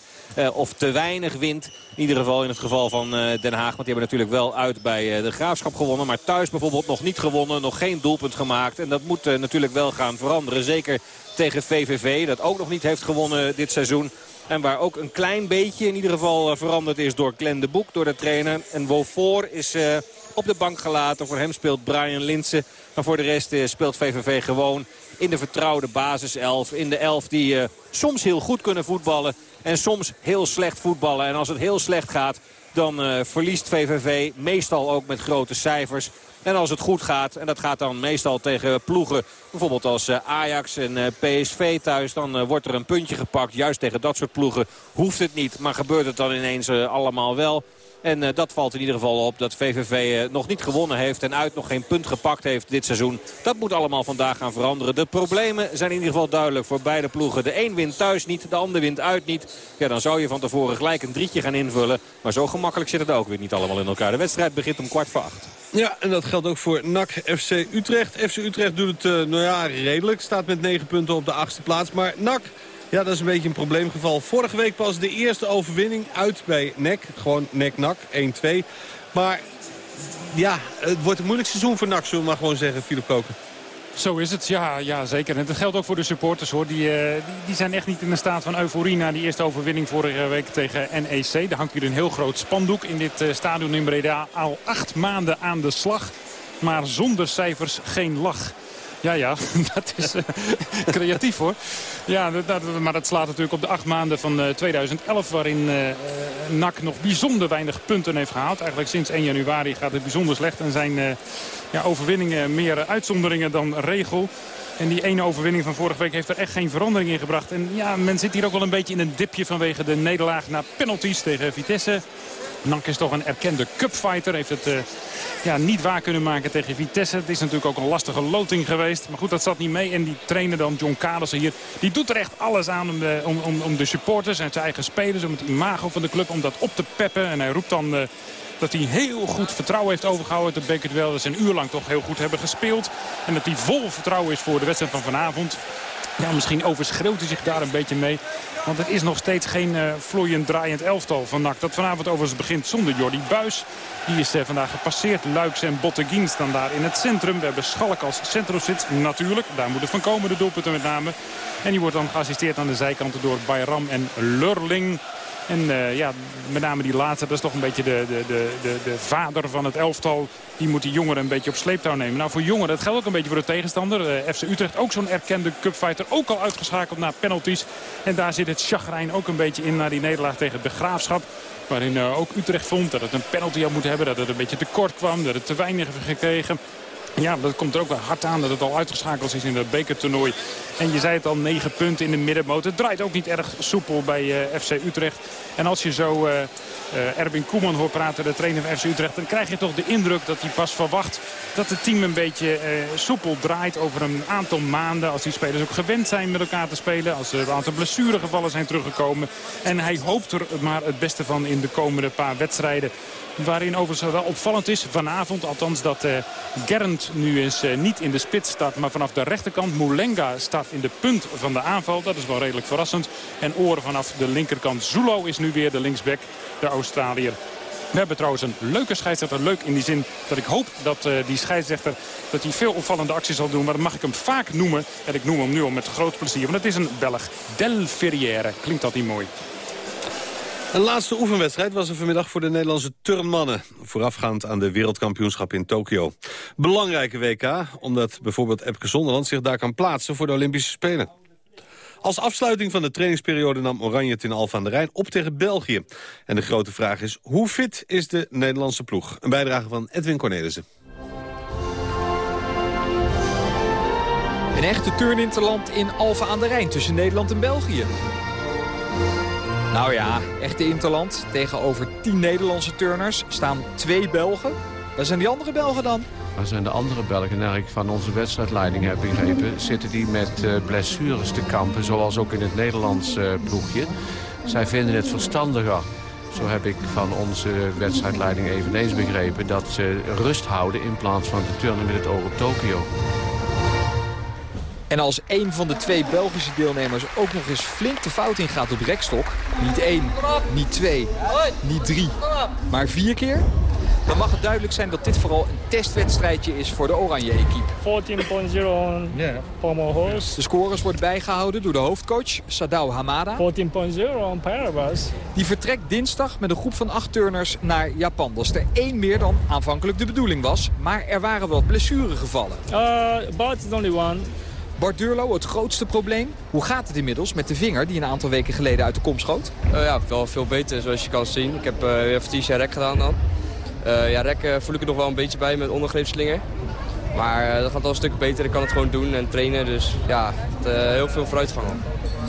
Speaker 19: Of te weinig wint. In ieder geval in het geval van Den Haag. Want die hebben natuurlijk wel uit bij de Graafschap gewonnen. Maar thuis bijvoorbeeld nog niet gewonnen. Nog geen doelpunt gemaakt. En dat moet natuurlijk wel gaan veranderen. Zeker tegen VVV. Dat ook nog niet heeft gewonnen dit seizoen. En waar ook een klein beetje in ieder geval veranderd is door Glenn de Boek. Door de trainer. En Wofor is op de bank gelaten. Voor hem speelt Brian Linsen. Maar voor de rest speelt VVV gewoon in de vertrouwde basiself. In de elf die soms heel goed kunnen voetballen en soms heel slecht voetballen. En als het heel slecht gaat, dan uh, verliest VVV meestal ook met grote cijfers. En als het goed gaat, en dat gaat dan meestal tegen ploegen, bijvoorbeeld als uh, Ajax en uh, PSV thuis, dan wordt er een puntje gepakt. Juist tegen dat soort ploegen hoeft het niet, maar gebeurt het dan ineens allemaal wel. En uh, dat valt in ieder geval op dat VVV uh, nog niet gewonnen heeft en uit nog geen punt gepakt heeft dit seizoen. Dat moet allemaal vandaag gaan veranderen. De problemen zijn in ieder geval duidelijk voor beide ploegen. De een wint thuis niet, de ander wint uit niet. Ja, dan zou je van tevoren gelijk een drietje gaan invullen. Maar zo gemakkelijk zit het ook weer niet allemaal in elkaar. De wedstrijd begint om kwart voor acht.
Speaker 14: Ja, en dat geldt ook voor NAC FC Utrecht. FC Utrecht doet het uh, nou ja, redelijk. Staat met negen punten op de achtste plaats. Maar NAC... Ja, dat is een beetje een probleemgeval. Vorige week pas de eerste overwinning uit bij NEC. Gewoon NEC-NAC, 1-2. Maar ja, het wordt een moeilijk seizoen voor NAC, zullen we maar gewoon zeggen, Philip Koken.
Speaker 20: Zo is het, ja, ja zeker. En dat geldt ook voor de supporters hoor. Die, uh, die, die, zijn echt niet in een staat van euforie na die eerste overwinning vorige week tegen NEC. Er hangt hier een heel groot spandoek in dit uh, stadion in Breda. Al acht maanden aan de slag, maar zonder cijfers geen lach. Ja, ja, dat is uh, creatief hoor. Ja, dat, maar dat slaat natuurlijk op de acht maanden van uh, 2011... waarin uh, NAC nog bijzonder weinig punten heeft gehaald. Eigenlijk sinds 1 januari gaat het bijzonder slecht. En zijn ja, overwinningen meer uitzonderingen dan regel. En die ene overwinning van vorige week heeft er echt geen verandering in gebracht. En ja, men zit hier ook wel een beetje in een dipje vanwege de nederlaag na penalties tegen Vitesse. Nank is toch een erkende cupfighter. Heeft het uh, ja, niet waar kunnen maken tegen Vitesse. Het is natuurlijk ook een lastige loting geweest. Maar goed, dat zat niet mee. En die trainer dan, John Kadersen hier, die doet er echt alles aan om de, om, om, om de supporters en zijn eigen spelers, om het imago van de club, om dat op te peppen. En hij roept dan... Uh, dat hij heel goed vertrouwen heeft overgehouden. Dat betekent wel ze een uur lang toch heel goed hebben gespeeld. En dat hij vol vertrouwen is voor de wedstrijd van vanavond. Ja, misschien overschreeuwt hij zich daar een beetje mee. Want het is nog steeds geen uh, vloeiend draaiend elftal van NAC. Dat vanavond overigens begint zonder Jordi Buis. Die is uh, vandaag gepasseerd. Luiks en Botteguin staan daar in het centrum. We hebben Schalk als centrumsits natuurlijk. Daar moet het van komen, de doelpunten met name. En die wordt dan geassisteerd aan de zijkanten door Bayram en Lurling. En uh, ja, met name die laatste, dat is toch een beetje de, de, de, de, de vader van het elftal. Die moet die jongeren een beetje op sleeptouw nemen. Nou, voor jongeren, dat geldt ook een beetje voor de tegenstander. Uh, FC Utrecht, ook zo'n erkende cupfighter. Ook al uitgeschakeld na penalties. En daar zit het chagrijn ook een beetje in naar die nederlaag tegen de Graafschap. Waarin uh, ook Utrecht vond dat het een penalty had moeten hebben. Dat het een beetje tekort kwam, dat het te weinig heeft gekregen. Ja, dat komt er ook wel hard aan dat het al uitgeschakeld is in het bekertoernooi. En je zei het al, negen punten in de middenmoot. Het draait ook niet erg soepel bij uh, FC Utrecht. En als je zo uh, uh, Erwin Koeman hoort praten, de trainer van FC Utrecht... dan krijg je toch de indruk dat hij pas verwacht dat het team een beetje soepel draait over een aantal maanden. Als die spelers ook gewend zijn met elkaar te spelen. Als er een aantal blessuregevallen zijn teruggekomen. En hij hoopt er maar het beste van in de komende paar wedstrijden. Waarin overigens wel opvallend is vanavond. Althans dat uh, Gernd nu eens niet in de spits staat. Maar vanaf de rechterkant. Moulenga staat in de punt van de aanval. Dat is wel redelijk verrassend. En Oren vanaf de linkerkant. Zulo is nu weer de linksback. De Australiër. We hebben trouwens een leuke scheidsrechter. Leuk in die zin dat ik hoop dat uh, die scheidsrechter dat hij veel opvallende acties zal doen. Maar dat mag ik hem vaak noemen. En ik noem hem nu al met groot plezier. Want het is een Belg. Del Ferrière. Klinkt dat niet mooi?
Speaker 14: Een laatste oefenwedstrijd was er vanmiddag voor de Nederlandse turnmannen. Voorafgaand aan de wereldkampioenschap in Tokio. Belangrijke WK, omdat bijvoorbeeld Epke Zonderland zich daar kan plaatsen voor de Olympische Spelen. Als afsluiting van de trainingsperiode nam Oranje het Alphen aan de Rijn op tegen België. En de grote vraag is, hoe fit is de Nederlandse ploeg? Een bijdrage van Edwin Cornelissen.
Speaker 21: Een echte turninterland in Alphen aan de Rijn tussen Nederland en België. Nou ja, echte interland. Tegenover 10 Nederlandse turners staan twee Belgen. Waar zijn die andere Belgen dan?
Speaker 22: Waar zijn de andere Belgen? Naar ik van onze wedstrijdleiding heb begrepen... zitten die met uh, blessures te kampen, zoals ook in het Nederlands uh, ploegje. Zij vinden het verstandiger, zo heb ik van onze wedstrijdleiding eveneens begrepen... dat ze rust houden in plaats van te turnen met het oog op Tokio.
Speaker 21: En als een van de twee Belgische deelnemers ook nog eens flink de fout ingaat op rekstok... niet één, niet twee, niet drie, maar vier keer... dan mag het duidelijk zijn dat dit vooral een testwedstrijdje is voor de Oranje-equipe.
Speaker 23: 14.0 yeah.
Speaker 21: De scores worden bijgehouden door de hoofdcoach Sadao Hamada.
Speaker 23: 14.0 on Paribas.
Speaker 21: Die vertrekt dinsdag met een groep van acht turners naar Japan. Dat is er één meer dan aanvankelijk de bedoeling was. Maar er waren wat blessuregevallen.
Speaker 23: Uh, but it's only one.
Speaker 21: Bart Durlo, het grootste probleem. Hoe gaat het inmiddels met de vinger die een aantal weken geleden uit de kom schoot?
Speaker 24: Uh, ja, wel veel beter zoals je kan zien. Ik heb uh, weer even rek gedaan dan. Uh, ja, rek voel ik er nog wel een beetje bij met ondergreepslinger. Maar dat gaat wel een stuk beter. Ik kan het gewoon doen en trainen. Dus ja, het, heel veel vooruitgang al.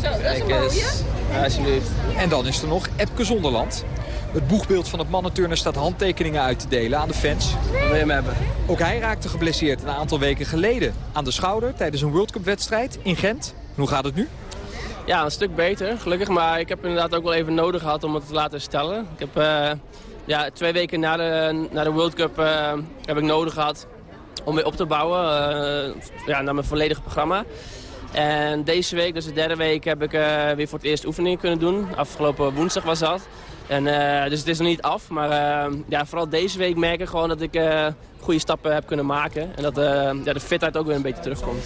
Speaker 23: Zo, dat is een mooie.
Speaker 24: Ja, alsjeblieft.
Speaker 21: En dan is er nog Epke Zonderland. Het boegbeeld van het mannenturner staat handtekeningen uit te delen aan de fans.
Speaker 24: Wat wil je hem hebben?
Speaker 21: Ook hij raakte geblesseerd een aantal weken geleden aan de schouder tijdens een World Cup wedstrijd in Gent. Hoe gaat het nu?
Speaker 24: Ja, een stuk beter, gelukkig. Maar ik heb inderdaad ook wel even nodig gehad om het te laten herstellen. Ik heb uh, ja, twee weken na de, na de World Cup uh, heb ik nodig gehad om weer op te bouwen uh, ja, naar mijn volledige programma. En deze week, dus de derde week, heb ik weer voor het eerst oefeningen kunnen doen. Afgelopen woensdag was dat. En, eh, dus het is nog niet af. Maar eh, ja, vooral deze week merk ik gewoon dat ik eh, goede stappen heb kunnen maken. En dat eh, ja, de fitheid ook weer een beetje terugkomt.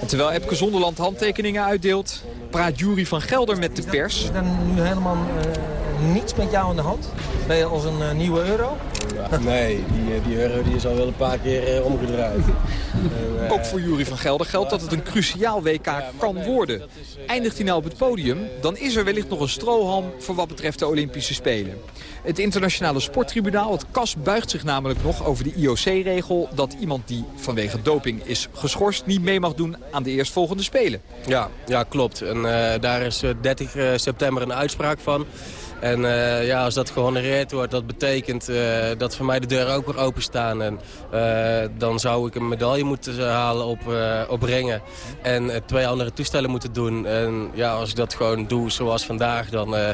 Speaker 21: En terwijl Epke Zonderland handtekeningen uitdeelt... praat Jury van Gelder met de pers.
Speaker 25: Is er nu helemaal eh, niets met jou aan de hand? Ben je als een eh, nieuwe euro?
Speaker 26: Nee, die, eh, die euro die is al wel een paar keer omgedraaid. En, eh,
Speaker 21: Ook voor Jury van Gelder geldt dat het een cruciaal WK kan worden. Eindigt hij nou op het podium, dan is er wellicht nog een strohalm voor wat betreft de Olympische Spelen. Het internationale sporttribunaal, het CAS, buigt zich namelijk nog over de IOC-regel... dat iemand die vanwege doping is geschorst niet mee mag doen aan de eerstvolgende Spelen.
Speaker 26: Ja, ja klopt. En eh, daar is eh, 30 eh, september een uitspraak van. En eh, ja, als dat gehonoreerd wordt, dat betekent eh, dat voor mij de deuren ook weer openstaan. En eh, dan zou ik een medaille moeten halen op, eh, op ringen. En eh, twee andere toestellen moeten doen. En ja, als ik dat gewoon doe zoals vandaag, dan, eh,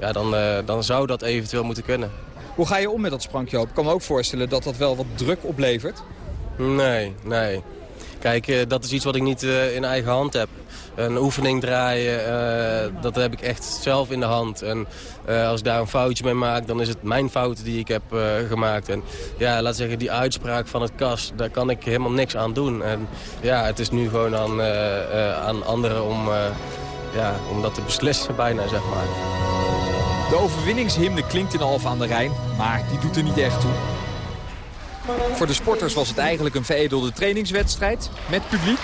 Speaker 26: ja, dan, eh, dan zou dat eventueel moeten kunnen.
Speaker 21: Hoe ga je om met dat sprankje op? Ik kan me ook voorstellen dat dat wel wat druk oplevert.
Speaker 26: Nee, nee. Kijk, eh, dat is iets wat ik niet eh, in eigen hand heb. Een oefening draaien, eh, dat heb ik echt zelf in de hand. En eh, als ik daar een foutje mee maak, dan is het mijn fout die ik heb eh, gemaakt. En ja, laat zeggen, die uitspraak van het KAS, daar kan ik helemaal niks aan doen. En ja, het is nu gewoon aan, aan anderen om, ja, om dat te beslissen bijna, zeg maar.
Speaker 21: De overwinningshymne klinkt in Alphen aan de Rijn, maar die doet er niet echt toe. Voor de sporters was het eigenlijk een veredelde trainingswedstrijd met publiek.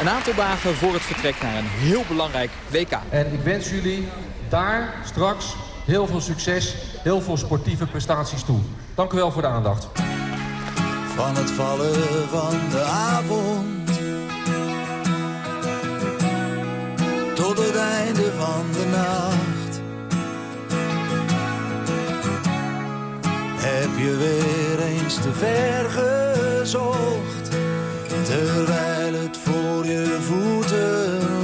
Speaker 21: Een aantal dagen voor het vertrek naar een heel belangrijk WK.
Speaker 25: En ik wens jullie daar straks heel veel succes, heel veel sportieve prestaties toe. Dank u wel voor de aandacht.
Speaker 27: Van het vallen van de avond Tot het einde van de nacht Heb je weer eens te ver gezocht Terwijl het voor je voeten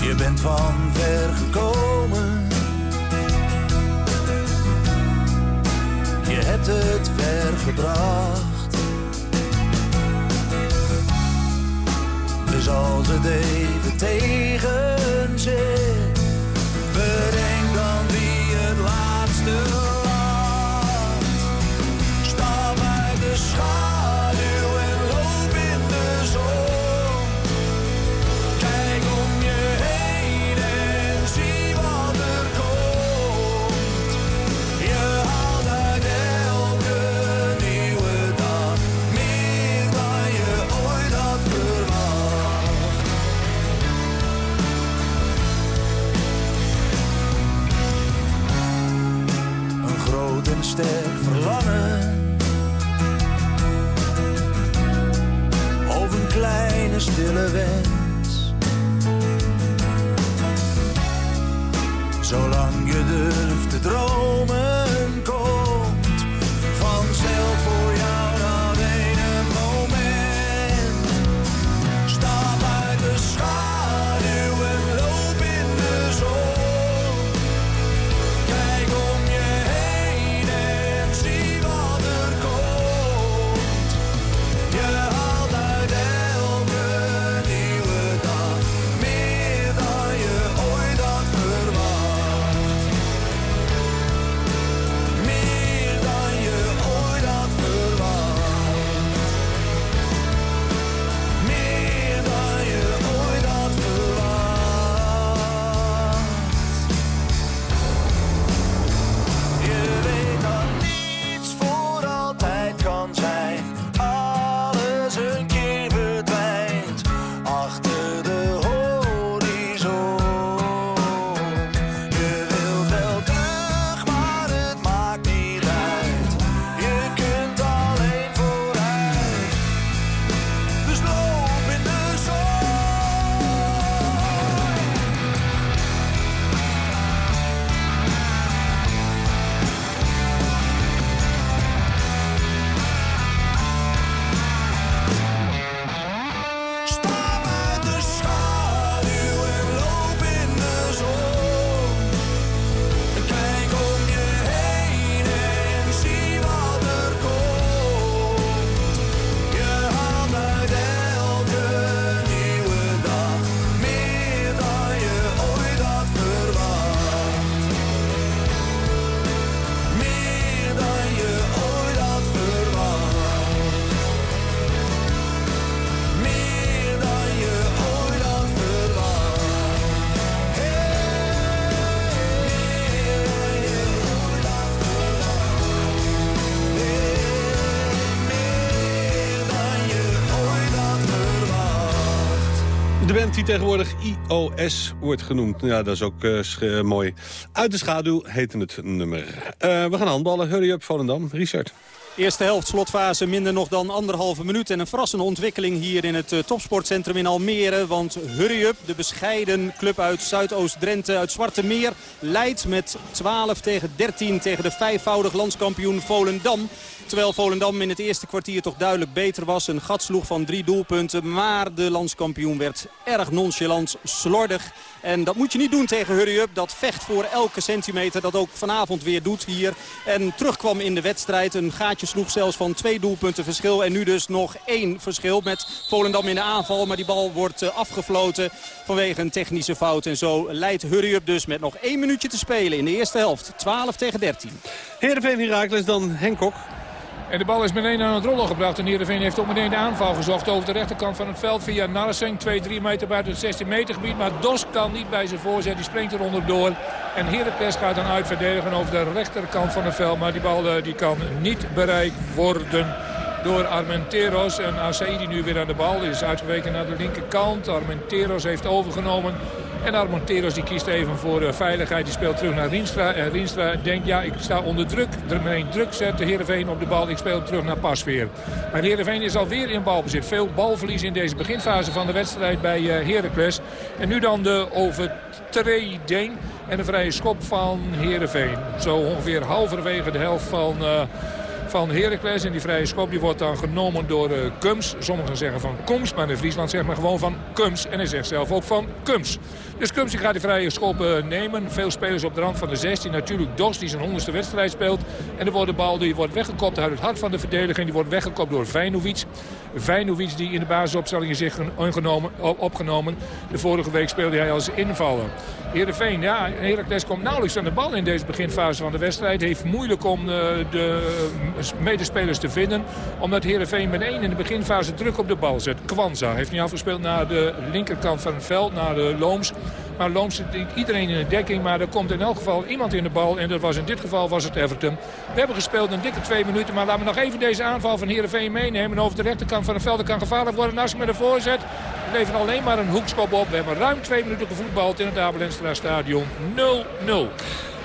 Speaker 27: Je bent van ver gekomen Je hebt het ver gebracht. Dus als het even tegen zit, kleine stille wens. Zolang je durft te dromen, De
Speaker 14: band die tegenwoordig IOS wordt genoemd. Ja, dat is ook uh, sch mooi. Uit de schaduw heette het nummer. Uh, we gaan handballen. Hurry up, Volendam. Richard.
Speaker 13: Eerste helft, slotfase, minder nog dan anderhalve minuut. En een verrassende ontwikkeling hier in het topsportcentrum in Almere. Want Hurry Up, de bescheiden club uit Zuidoost-Drenthe, uit Zwarte Meer... leidt met 12 tegen 13 tegen de vijfvoudig landskampioen Volendam. Terwijl Volendam in het eerste kwartier toch duidelijk beter was. Een gat sloeg van drie doelpunten. Maar de landskampioen werd erg nonchalant, slordig. En dat moet je niet doen tegen Hurry Up. Dat vecht voor elke centimeter. Dat ook vanavond weer doet hier. En terugkwam in de wedstrijd. Een gaatje sloeg zelfs van twee doelpunten verschil. En nu dus nog één verschil met Volendam in de aanval. Maar die bal wordt uh, afgefloten vanwege een technische fout. En zo leidt Hurry Up dus met nog één minuutje te spelen in de eerste helft. 12 tegen 13.
Speaker 14: Heerenveen Herakles dan Henk Kok.
Speaker 18: En de bal is meteen aan het rollen gebracht. En Heerenveen heeft ook meteen de aanval gezocht over de rechterkant van het veld. Via Narsing, 2-3 meter buiten het 16 meter gebied. Maar Dos kan niet bij zijn voorzet. Die springt er onderdoor. En Heracles gaat dan uitverdedigen over de rechterkant van het veld. Maar die bal eh, die kan niet bereikt worden door Armenteros. En Asaidi nu weer aan de bal. is uitgeweken naar de linkerkant. Armenteros heeft overgenomen. En Armenteros die kiest even voor uh, veiligheid. Die speelt terug naar Rienstra. En Rienstra denkt, ja, ik sta onder druk. Meteen druk zet de Heerenveen op de bal. Ik speel terug naar Pasveer. Maar Heerenveen is alweer in balbezit. Veel balverlies in deze beginfase van de wedstrijd bij uh. En nu dan de overtreding. En een vrije schop van Heerenveen. Zo ongeveer halverwege de helft van... Uh, van Heracles. En die vrije schop die wordt dan genomen door Kums. Sommigen zeggen van Kums, maar in Friesland zegt men gewoon van Kums. En hij zegt zelf ook van Kums. Dus Kums die gaat die vrije schop uh, nemen. Veel spelers op de rand van de 16. Natuurlijk Dos die zijn honderdste wedstrijd speelt. En er wordt de bal die wordt weggekopt uit het hart van de verdediging. Die wordt weggekopt door Vijnovic. Vijnovic die in de basisopstelling is zich opgenomen. De vorige week speelde hij als invaller. Heerenveen, ja, Heracles komt nauwelijks aan de bal in deze beginfase van de wedstrijd. Heeft moeilijk om uh, de medespelers te vinden. Omdat Heerenveen met één in de beginfase druk op de bal zet. Kwanza heeft nu afgespeeld naar de linkerkant van het veld, naar de Looms. Maar Looms zit iedereen in de dekking. Maar er komt in elk geval iemand in de bal. En dat was in dit geval was het Everton. We hebben gespeeld een dikke twee minuten. Maar laten we nog even deze aanval van Heerenveen meenemen. Over de rechterkant van het veld kan gevaarlijk worden. Naast met een voorzet. We leveren alleen maar een hoekschop op. We hebben ruim twee minuten gevoetbald in het Abelenstra stadion. 0-0.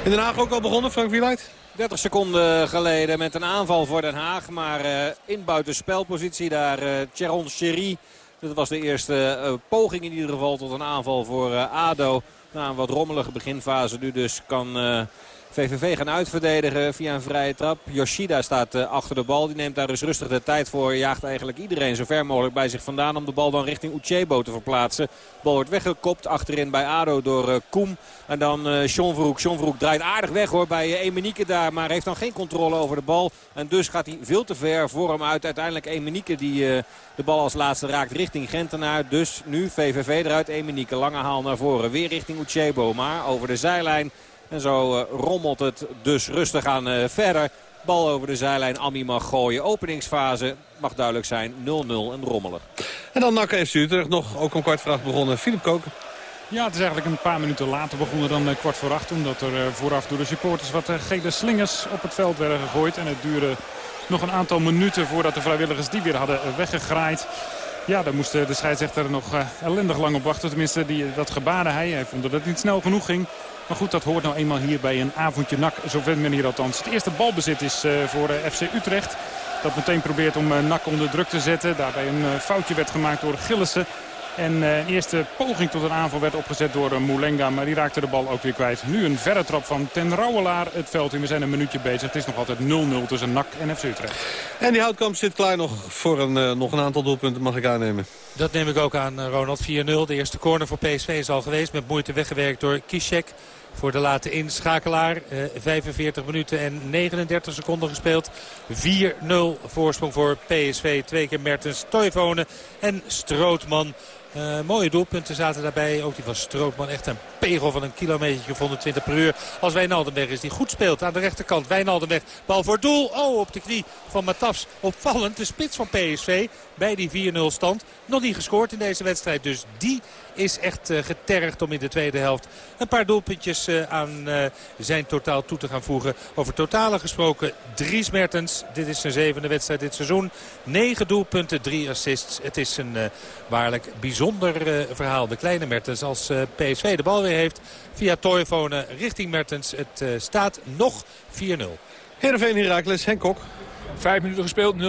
Speaker 14: In Den Haag ook al begonnen, Frank Wieluid?
Speaker 19: 30 seconden geleden met een aanval voor Den Haag. Maar uh, in buitenspelpositie daar uh, Cheron Cherie. Dat was de eerste uh, poging in ieder geval tot een aanval voor ADO. Na een wat rommelige beginfase nu dus kan... VVV gaan uitverdedigen via een vrije trap. Yoshida staat uh, achter de bal. Die neemt daar dus rustig de tijd voor. Jaagt eigenlijk iedereen zo ver mogelijk bij zich vandaan om de bal dan richting Uchebo te verplaatsen. De bal wordt weggekopt achterin bij ADO door uh, Koem. En dan uh, John Verhoek. John Verhoek draait aardig weg hoor bij Emenieke daar. Maar heeft dan geen controle over de bal. En dus gaat hij veel te ver voor hem uit. Uiteindelijk Emenieke die de bal als laatste raakt richting Gentenaar. Dus nu VVV eruit. Emenieke lange haal naar voren. Weer richting Uchebo. Maar over de zijlijn. En zo uh, rommelt het dus rustig aan uh, verder. Bal over de zijlijn. Ami mag gooien. Openingsfase mag duidelijk zijn. 0-0 en rommelig.
Speaker 14: En dan NAC FC Utrecht nog ook om kwart voor acht begonnen. Filip Koken.
Speaker 20: Ja, het is eigenlijk een paar minuten later begonnen dan uh, kwart voor acht. Omdat er vooraf door de supporters wat gele slingers op het veld werden gegooid. En het duurde nog een aantal minuten voordat de vrijwilligers die weer hadden weggegraaid. Ja, daar moest de scheidsrechter nog uh, ellendig lang op wachten. Tenminste, die, dat gebaarde hij. Hij vond dat het niet snel genoeg ging. Maar goed, dat hoort nou eenmaal hier bij een avondje nak. Zo vindt men hier althans. Het eerste balbezit is uh, voor uh, FC Utrecht. Dat meteen probeert om uh, nak onder druk te zetten. Daarbij een foutje werd gemaakt door Gillissen. En een eerste poging tot een aanval werd opgezet door Moulenga. Maar die raakte de bal ook weer kwijt. Nu een verre trap van Ten Rouwelaar het veld in. We zijn een minuutje bezig. Het is nog altijd 0-0 tussen NAC en FC Utrecht.
Speaker 14: En die houtkamp zit klaar nog voor een, nog een aantal doelpunten, mag ik aannemen.
Speaker 11: Dat neem ik ook aan, Ronald. 4-0. De eerste corner voor PSV is al geweest. Met moeite weggewerkt door Kishek voor de late inschakelaar. Uh, 45 minuten en 39 seconden gespeeld. 4-0 voorsprong voor PSV. Twee keer Mertens, Toivonen en Strootman. Uh, mooie doelpunten zaten daarbij. Ook die van Strootman. Echt een pegel van een kilometer of 120 per uur. Als Wijnaldum is die goed speelt aan de rechterkant. Wijnaldum Bal voor doel. Oh, op de knie van Matafs. Opvallend. De spits van PSV bij die 4-0 stand. Nog niet gescoord in deze wedstrijd. Dus die is echt uh, getergd om in de tweede helft een paar doelpuntjes uh, aan uh, zijn totaal toe te gaan voegen. Over totale gesproken, Dries Mertens. Dit is zijn zevende wedstrijd dit seizoen. 9 doelpunten, 3 assists. Het is een waarlijk bijzonder verhaal. De kleine Mertens als PSV de bal weer heeft via Toivonen richting Mertens. Het staat nog 4-0.
Speaker 14: Heerenveen Herakles, Henk Kok.
Speaker 18: Vijf minuten gespeeld, 0-0.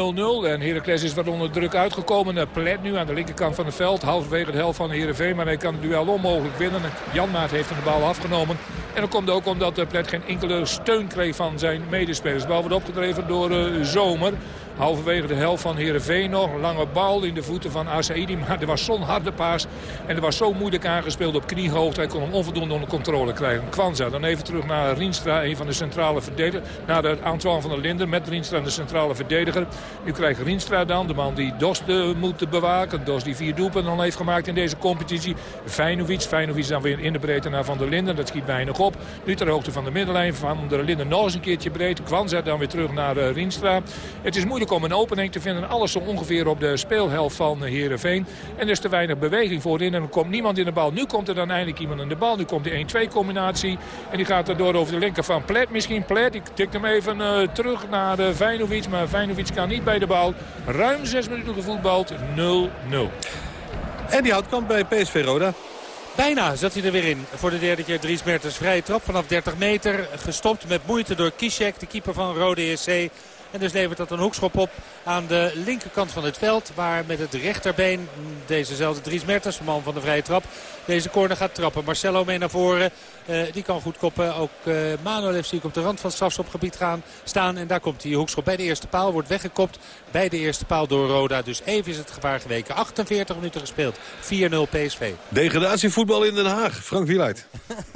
Speaker 18: En Heracles is wat onder druk uitgekomen. Plet nu aan de linkerkant van het veld. Halverwege de helft van Heerenveen. Maar hij kan het duel onmogelijk winnen. Janmaat heeft hem de bal afgenomen. En dat komt ook omdat Plet geen enkele steun kreeg van zijn medespelers. De bal wordt opgedreven door uh, Zomer. Halverwege de helft van Heerenveen nog. Lange bal in de voeten van Asaidi. Maar er was zo'n harde paas. En er was zo moeilijk aangespeeld op kniehoogte. Hij kon hem onvoldoende onder controle krijgen. Kwanza dan even terug naar Rienstra. Een van de centrale verdedigers. Naar de Antoine van der Linden. Met Rienstra de centrale verdediger. Nu krijgt Rienstra dan. De man die Dos de, moet bewaken. Dos die vier doelpunten al heeft gemaakt in deze competitie. Feinovic. Feinovic dan weer in de breedte naar Van der Linden. Dat schiet weinig op. Nu ter hoogte van de middenlijn. Van der Linden nog eens een keertje breed. Kwanza dan weer terug naar uh, Rienstra. Het is moeilijk om een opening te vinden. Alles zo ongeveer op de speelhelft van Heerenveen. En er is te weinig beweging voorin. En er komt niemand in de bal. Nu komt er dan eindelijk iemand in de bal. Nu komt de 1-2 combinatie. En die gaat erdoor over de linker van Plet. Misschien Plet. Ik tik hem even uh, terug naar uh, Vijnovic. Maar Vijnovic kan niet bij de bal. Ruim 6 minuten gevoetbald. 0-0.
Speaker 14: En die houtkamp bij PSV Roda.
Speaker 11: Bijna zat hij er weer in voor de derde keer Dries Mertens. Vrije trap vanaf 30 meter. Gestopt met moeite door Kishek, de keeper van Rode ESC. En dus levert dat een hoekschop op aan de linkerkant van het veld. Waar met het rechterbeen dezezelfde Dries Mertens, man van de vrije trap, deze corner gaat trappen. Marcelo mee naar voren. Uh, die kan goed koppen. Ook uh, Manuel heeft zie ik op de rand van het strafschopgebied gaan staan. En daar komt die hoekschop bij de eerste paal. Wordt weggekopt bij de eerste paal door Roda. Dus even is het gevaar geweken. 48 minuten gespeeld. 4-0 PSV.
Speaker 14: Degradatievoetbal in Den Haag. Frank Wieluid.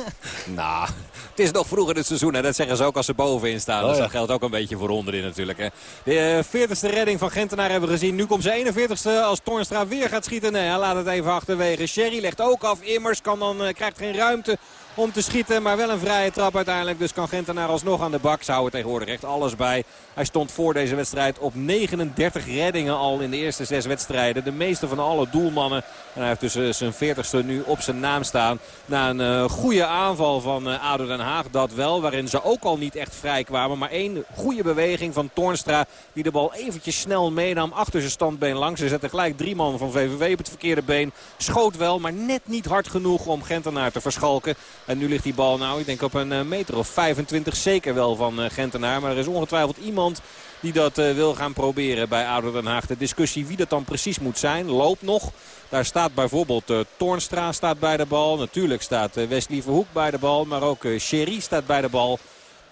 Speaker 19: nou, het is nog vroeg in het seizoen. En dat zeggen ze ook als ze bovenin staan.
Speaker 14: Oh,
Speaker 19: dus
Speaker 14: ja.
Speaker 19: dat geldt ook een beetje voor onderin natuurlijk. Hè. De uh, 40ste redding van Gentenaar hebben we gezien. Nu komt ze 41ste als Toornstra weer gaat schieten. Nee, hij laat het even achterwege. Sherry legt ook af. Immers kan dan, uh, krijgt geen ruimte om te schieten. Maar wel een vrije trap uiteindelijk. Dus kan Gentenaar alsnog aan de bak. Ze houden tegenwoordig echt alles bij. Hij stond voor deze wedstrijd op 39 reddingen al in de eerste zes wedstrijden. De meeste van alle doelmannen. En hij heeft dus zijn 40ste nu op zijn naam staan. Na een uh, goede aanval van uh, ADO Den Haag. Dat wel. Waarin ze ook al niet echt vrij kwamen. Maar één goede beweging van Toornstra. Die de bal eventjes snel meenam. Achter zijn standbeen langs. Ze zette gelijk drie man van VVV op het verkeerde been. Schoot wel. Maar net niet hard genoeg om Gentenaar te verschalken. En nu ligt die bal nou, ik denk op een meter of 25 zeker wel van Gentenaar. Maar er is ongetwijfeld iemand die dat uh, wil gaan proberen bij ADO Den Haag. De discussie wie dat dan precies moet zijn loopt nog. Daar staat bijvoorbeeld uh, Toornstra staat bij de bal. Natuurlijk staat uh, Wesley Verhoek bij de bal. Maar ook uh, Sherry staat bij de bal.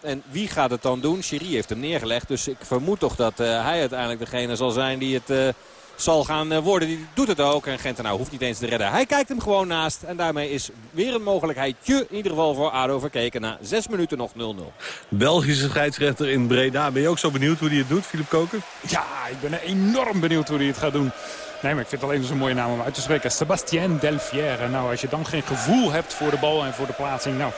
Speaker 19: En wie gaat het dan doen? Sherry heeft hem neergelegd. Dus ik vermoed toch dat hij uiteindelijk degene zal zijn die het zal gaan worden. Die doet het ook. En Gentenaar hoeft niet eens te redden. Hij kijkt hem gewoon naast. En daarmee is weer een mogelijkheidje in ieder geval voor ADO verkeken. Na zes minuten nog 0-0.
Speaker 14: Belgische scheidsrechter in Breda. Ben je ook zo benieuwd hoe hij het doet, Filip Koken?
Speaker 20: Ja, ik ben enorm benieuwd hoe hij het gaat doen. Nee, maar ik vind het alleen zo'n mooie naam om uit te spreken. Sébastien Delfière. Nou, als je dan geen gevoel hebt voor de bal en voor de plaatsing... Nou,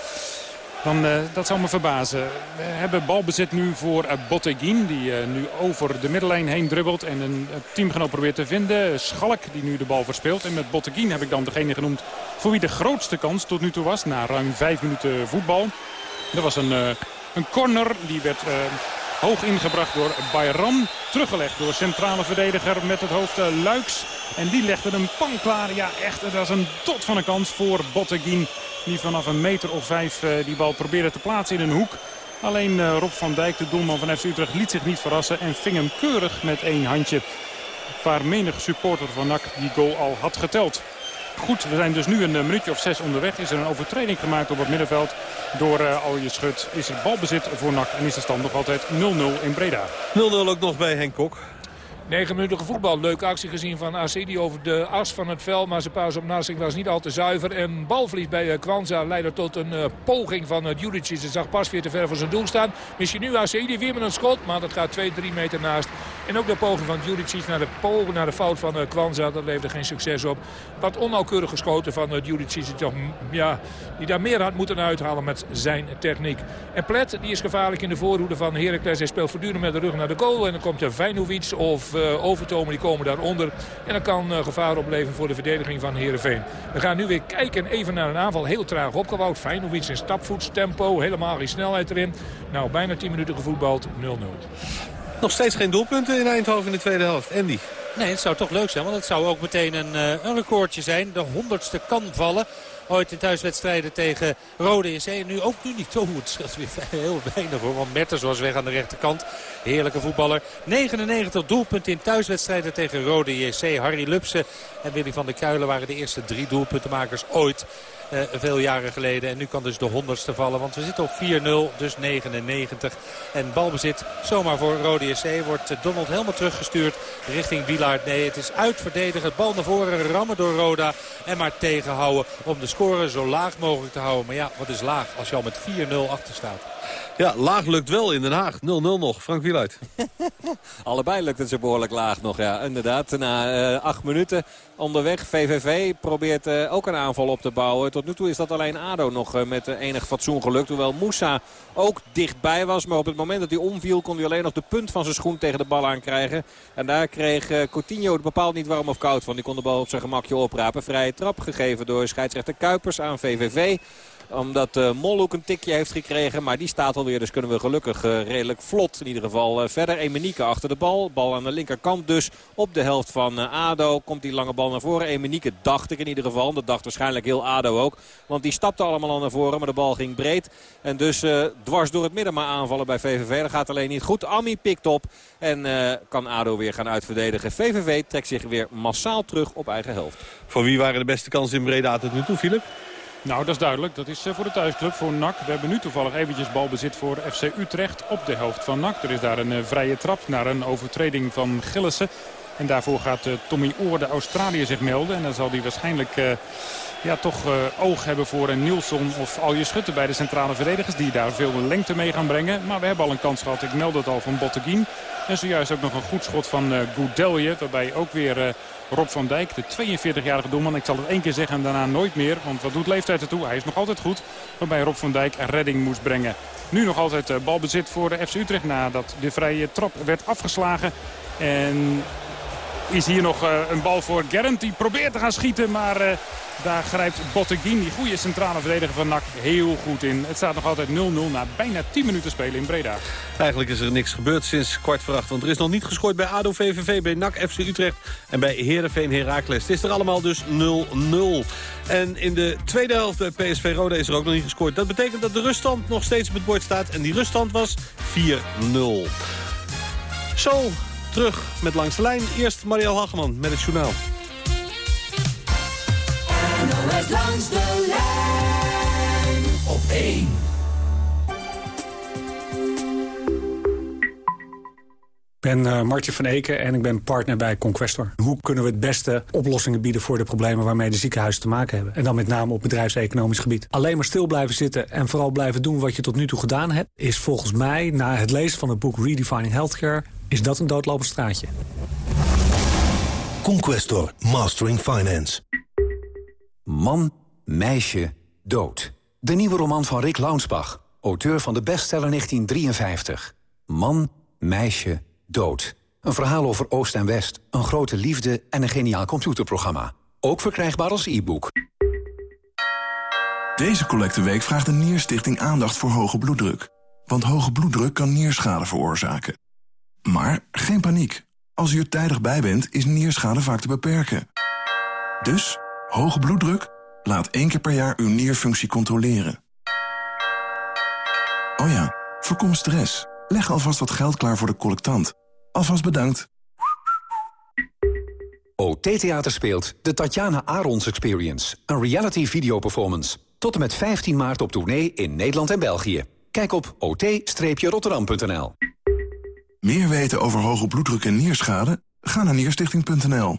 Speaker 20: dan, uh, dat zou me verbazen. We hebben balbezit nu voor uh, Botteguin. Die uh, nu over de middenlijn heen dribbelt. En een teamgenoot probeert te vinden. Schalk die nu de bal verspeelt. En met Botteguin heb ik dan degene genoemd voor wie de grootste kans tot nu toe was. Na ruim vijf minuten voetbal. Dat was een, een corner. Die werd hoog ingebracht door Bayram. Teruggelegd door centrale verdediger met het hoofd Luiks. En die legde hem pan klaar. Ja, echt, dat was een tot van een kans voor Botteguin. Die vanaf een meter of vijf uh, die bal probeerde te plaatsen in een hoek. Alleen uh, Rob van Dijk, de doelman van FC Utrecht, liet zich niet verrassen. En ving hem keurig met één handje. Waar menig supporter van NAC die goal al had geteld. Goed, we zijn dus nu een minuutje of zes onderweg. Is er een overtreding gemaakt op het middenveld door uh, Alje Schut. Is er balbezit voor NAC en is de stand nog altijd 0-0 in Breda.
Speaker 14: 0-0 ook nog bij Henk Kok.
Speaker 18: 9 minuten voetbal. Leuke actie gezien van Acidi over de as van het veld. Maar zijn paas op Narsing was niet al te zuiver. En balverlies bij uh, Kwanza leidde tot een uh, poging van uh, Djuricic. Ze zag pas weer te ver voor zijn doel staan. Misschien nu Acidi weer met een schot. Maar dat gaat 2-3 meter naast. En ook de poging van Djuricic naar de, poging, naar de fout van uh, Kwanza. Dat leverde geen succes op. Wat onnauwkeurig geschoten van uh, ja, die daar meer had moeten uithalen met zijn techniek. En Plet die is gevaarlijk in de voorhoede van Heracles. Hij speelt voortdurend met de rug naar de goal. En dan komt er Vijnovic of overtomen. Die komen daaronder. En dat kan uh, gevaar opleveren voor de verdediging van Heerenveen. We gaan nu weer kijken even naar een aanval. Heel traag opgebouwd. Feyenoord in stapvoetstempo. Helemaal geen snelheid erin. Nou, bijna 10 minuten gevoetbald. 0-0.
Speaker 14: Nog steeds geen doelpunten in Eindhoven in de tweede helft. Andy.
Speaker 11: Nee, het zou toch leuk zijn, want het zou ook meteen een, uh, een recordje zijn. De honderdste kan vallen. Ooit in thuiswedstrijden tegen Rode JC. Nu ook nu niet. Oh, het scheelt weer heel weinig hoor. Want Mertens was weg aan de rechterkant. Heerlijke voetballer. 99 doelpunten in thuiswedstrijden tegen Rode JC. Harry Lupsen en Willy van der Kuilen waren de eerste drie doelpuntenmakers ooit. Uh, veel jaren geleden. En nu kan dus de honderdste vallen. Want we zitten op 4-0, dus 99. En balbezit zomaar voor Rode SC. Wordt Donald helemaal teruggestuurd richting Wielaard. Nee, het is uitverdedigen. Bal naar voren, rammen door Roda. En maar tegenhouden om de score zo laag mogelijk te houden. Maar ja, wat is laag als je al met 4-0 achter staat?
Speaker 14: Ja, laag lukt wel in Den Haag. 0-0 nog. Frank Wieluid.
Speaker 19: Allebei lukt het zo behoorlijk laag nog, ja. Inderdaad, na uh, acht minuten onderweg. VVV probeert uh, ook een aanval op te bouwen. Tot nu toe is dat alleen ADO nog uh, met enig fatsoen gelukt. Hoewel Moussa ook dichtbij was. Maar op het moment dat hij omviel kon hij alleen nog de punt van zijn schoen tegen de bal aankrijgen. En daar kreeg Coutinho het bepaald niet warm of koud van. Die kon de bal op zijn gemakje oprapen. Vrije trap gegeven door scheidsrechter Kuipers aan VVV omdat uh, Molhoek een tikje heeft gekregen. Maar die staat alweer. Dus kunnen we gelukkig uh, redelijk vlot in ieder geval uh, verder. Emenieke achter de bal. Bal aan de linkerkant dus. Op de helft van ADO komt die lange bal naar voren. Emenieke dacht ik in ieder geval. Dat dacht waarschijnlijk heel ADO ook. Want die stapte allemaal al naar voren. Maar de bal ging breed. En dus dwars door het midden maar aanvallen bij VVV. Dat gaat alleen niet goed. Ami pikt op. En kan ADO weer gaan uitverdedigen. VVV trekt zich weer massaal terug op eigen helft.
Speaker 14: Voor wie waren de beste kansen in Breda tot nu toe, Filip?
Speaker 20: Nou, dat is duidelijk. Dat is voor de thuisclub, voor NAC. We hebben nu toevallig eventjes balbezit voor FC Utrecht op de helft van NAC. Er is daar een vrije trap naar een overtreding van Gillissen. En daarvoor gaat Tommy Oor, de Australiër, zich melden. En dan zal hij waarschijnlijk ja, toch oog hebben voor een Nielsen of Alje Schutter bij de centrale verdedigers. Die daar veel lengte mee gaan brengen. Maar we hebben al een kans gehad. Ik meld het al van Botteguin. En zojuist ook nog een goed schot van uh. Waarbij ook weer Rob van Dijk, de 42-jarige doelman. Ik zal het één keer zeggen en daarna nooit meer. Want wat doet leeftijd ertoe? Hij is nog altijd goed. Waarbij Rob van Dijk redding moest brengen. Nu nog altijd balbezit voor de FC Utrecht nadat de vrije trap werd afgeslagen. En is hier nog uh, een bal voor Gerrand. Die probeert te gaan schieten, maar daar grijpt Botteguin, die goede centrale verdediger van NAC, heel goed in. Het staat nog altijd 0-0 na bijna 10 minuten spelen in Breda.
Speaker 14: Eigenlijk is er niks gebeurd sinds kwart voor acht. Want er is nog niet gescoord bij ADO, VVV, bij NAC, FC Utrecht en bij Heerenveen, Heracles. Het is er allemaal dus 0-0. En in de tweede helft bij PSV Roda is er ook nog niet gescoord. Dat betekent dat de ruststand nog steeds op het bord staat. En die ruststand was 4-0. Zo terug met Langs de Lijn. Eerst Mariel Hageman met het journaal.
Speaker 10: NOS Langs de Lijn op 1.
Speaker 28: Ik ben uh, Martje van Eken en ik ben partner bij Conquestor. Hoe kunnen we het beste oplossingen bieden voor de problemen waarmee de ziekenhuizen te maken hebben? En dan met name op bedrijfseconomisch gebied. Alleen maar stil blijven zitten en vooral blijven doen wat je tot nu toe gedaan hebt... is volgens mij, na het lezen van het boek Redefining Healthcare... is dat een doodlopend straatje.
Speaker 29: Conquestor, Mastering Finance. Man, meisje, dood. De nieuwe roman van Rick Launsbach, auteur van de bestseller 1953. Man, meisje, dood. Een verhaal over Oost en West, een grote liefde en een geniaal computerprogramma. Ook verkrijgbaar als e-book.
Speaker 30: Deze collecteweek vraagt de Nierstichting aandacht voor hoge bloeddruk. Want hoge bloeddruk kan nierschade veroorzaken. Maar geen paniek. Als u er tijdig bij bent, is nierschade vaak te beperken. Dus, hoge bloeddruk? Laat één keer per jaar uw nierfunctie controleren. Oh ja, voorkom stress. Leg alvast wat geld klaar voor de collectant. Alvast bedankt.
Speaker 29: OT Theater speelt de Tatjana Arons Experience. Een reality video performance. Tot en met 15 maart op tournee in Nederland en België. Kijk op ot-rotterdam.nl
Speaker 30: Meer weten over hoge bloeddruk en nierschade? Ga naar nierstichting.nl.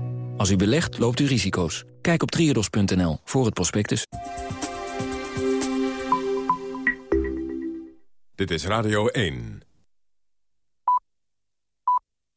Speaker 31: Als u belegt, loopt u risico's. Kijk op triodos.nl voor het prospectus.
Speaker 32: Dit is Radio 1.